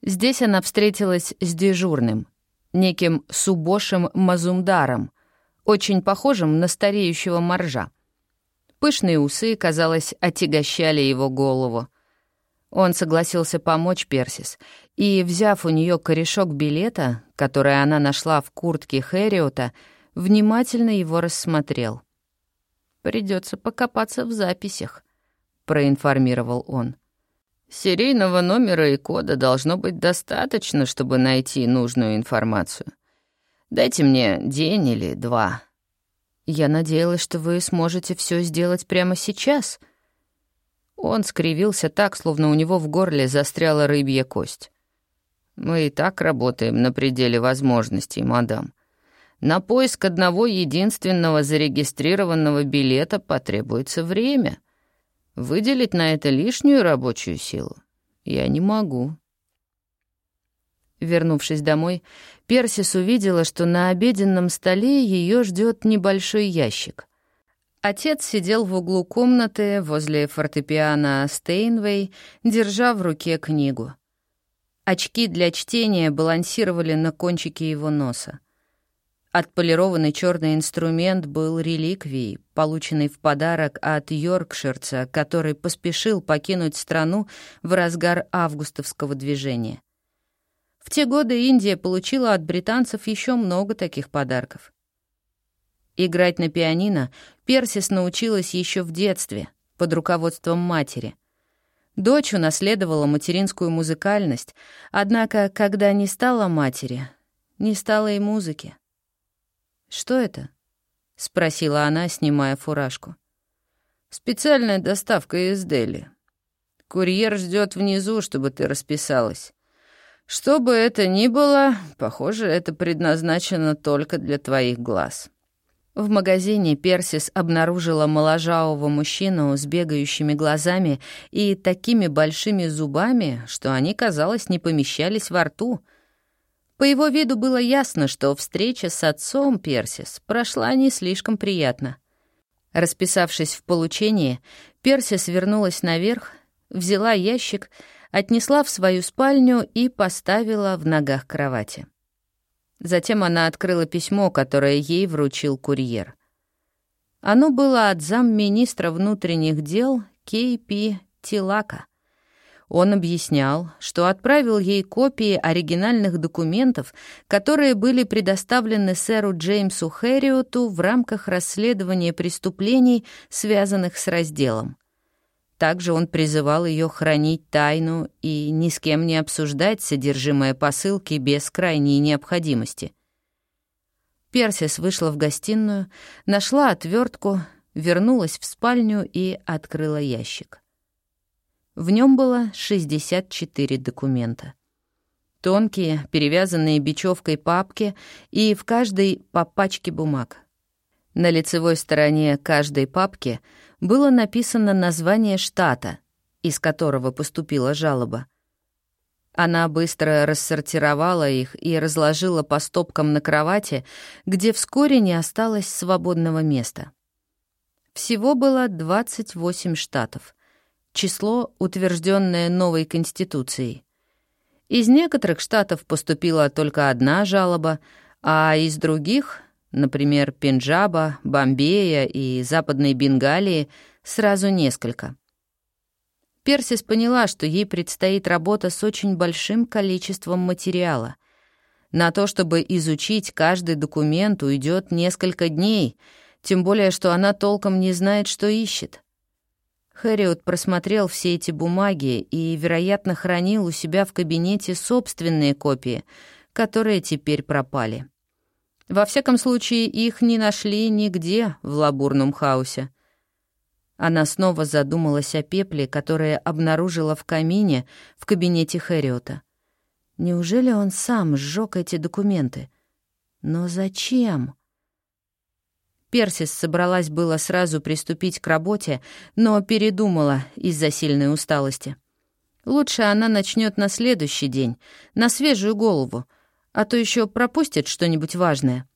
Здесь она встретилась с дежурным, неким Субошем Мазумдаром, очень похожим на стареющего моржа. Пышные усы, казалось, отягощали его голову. Он согласился помочь Персис, и, взяв у нее корешок билета, который она нашла в куртке Хэриота, внимательно его рассмотрел. Придется покопаться в записях», — проинформировал он. «Серийного номера и кода должно быть достаточно, чтобы найти нужную информацию. Дайте мне день или два». «Я надеялась, что вы сможете все сделать прямо сейчас». Он скривился так, словно у него в горле застряла рыбья кость. «Мы и так работаем на пределе возможностей, мадам. На поиск одного единственного зарегистрированного билета потребуется время. Выделить на это лишнюю рабочую силу я не могу. Вернувшись домой, Персис увидела, что на обеденном столе ее ждет небольшой ящик. Отец сидел в углу комнаты возле фортепиано Стейнвей, держа в руке книгу. Очки для чтения балансировали на кончике его носа. Отполированный черный инструмент был реликвией, полученной в подарок от йоркширца, который поспешил покинуть страну в разгар августовского движения. В те годы Индия получила от британцев еще много таких подарков. Играть на пианино Персис научилась еще в детстве, под руководством матери. Дочь унаследовала материнскую музыкальность, однако, когда не стала матери, не стало и музыки. «Что это?» — спросила она, снимая фуражку. «Специальная доставка из Дели. Курьер ждет внизу, чтобы ты расписалась. Что бы это ни было, похоже, это предназначено только для твоих глаз». В магазине Персис обнаружила моложавого мужчину с бегающими глазами и такими большими зубами, что они, казалось, не помещались во рту — по его виду было ясно, что встреча с отцом Персис прошла не слишком приятно. Расписавшись в получении, Персис вернулась наверх, взяла ящик, отнесла в свою спальню и поставила в ногах кровати. Затем она открыла письмо, которое ей вручил курьер. Оно было от замминистра внутренних дел Кей Пи Тилака — он объяснял, что отправил ей копии оригинальных документов, которые были предоставлены сэру Джеймсу Хэриоту в рамках расследования преступлений, связанных с разделом. Также он призывал ее хранить тайну и ни с кем не обсуждать содержимое посылки без крайней необходимости. Персис вышла в гостиную, нашла отвертку, вернулась в спальню и открыла ящик. В нем было 64 документа. Тонкие, перевязанные бечевкой папки и в каждой по пачке бумаг. На лицевой стороне каждой папки было написано название штата, из которого поступила жалоба. Она быстро рассортировала их и разложила по стопкам на кровати, где вскоре не осталось свободного места. Всего было 28 штатов, число, утвержденное новой Конституцией. Из некоторых штатов поступила только одна жалоба, а из других, например, Пенджаба, Бомбея и Западной Бенгалии, сразу несколько. Персис поняла, что ей предстоит работа с очень большим количеством материала. На то, чтобы изучить каждый документ, уйдет несколько дней, тем более, что она толком не знает, что ищет. Хэриот просмотрел все эти бумаги и, вероятно, хранил у себя в кабинете собственные копии, которые теперь пропали. Во всяком случае, их не нашли нигде в лабурном хаосе. Она снова задумалась о пепле, которое обнаружила в камине в кабинете Хэриота. Неужели он сам сжег эти документы? Но зачем? Персис собралась было сразу приступить к работе, но передумала из-за сильной усталости. Лучше она начнет на следующий день, на свежую голову, а то еще пропустит что-нибудь важное.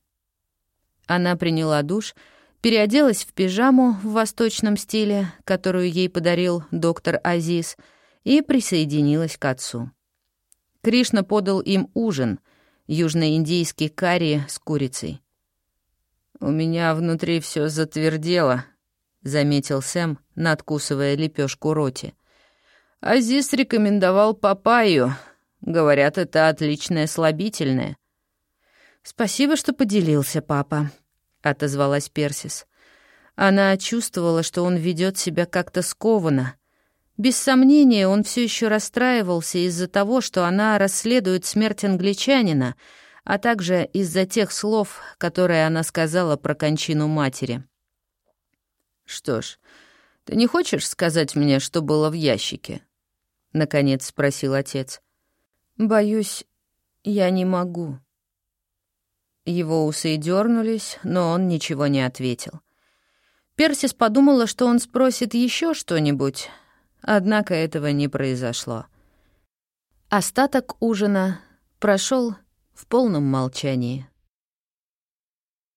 Она приняла душ, переоделась в пижаму в восточном стиле, которую ей подарил доктор Азиз, и присоединилась к отцу. Кришна подал им ужин, южноиндийский карри с курицей. «У меня внутри все затвердело», — заметил Сэм, надкусывая лепешку роти. «Азиз рекомендовал папайю. Говорят, это отличное слабительное». «Спасибо, что поделился, папа», — отозвалась Персис. Она чувствовала, что он ведет себя как-то скованно. Без сомнения, он все еще расстраивался из-за того, что она расследует смерть англичанина — а также из-за тех слов, которые она сказала про кончину матери. «Что ж, ты не хочешь сказать мне, что было в ящике?» — наконец спросил отец. «Боюсь, я не могу». Его усы дернулись, но он ничего не ответил. Персис подумала, что он спросит еще что-нибудь, однако этого не произошло. Остаток ужина прошел в полном молчании.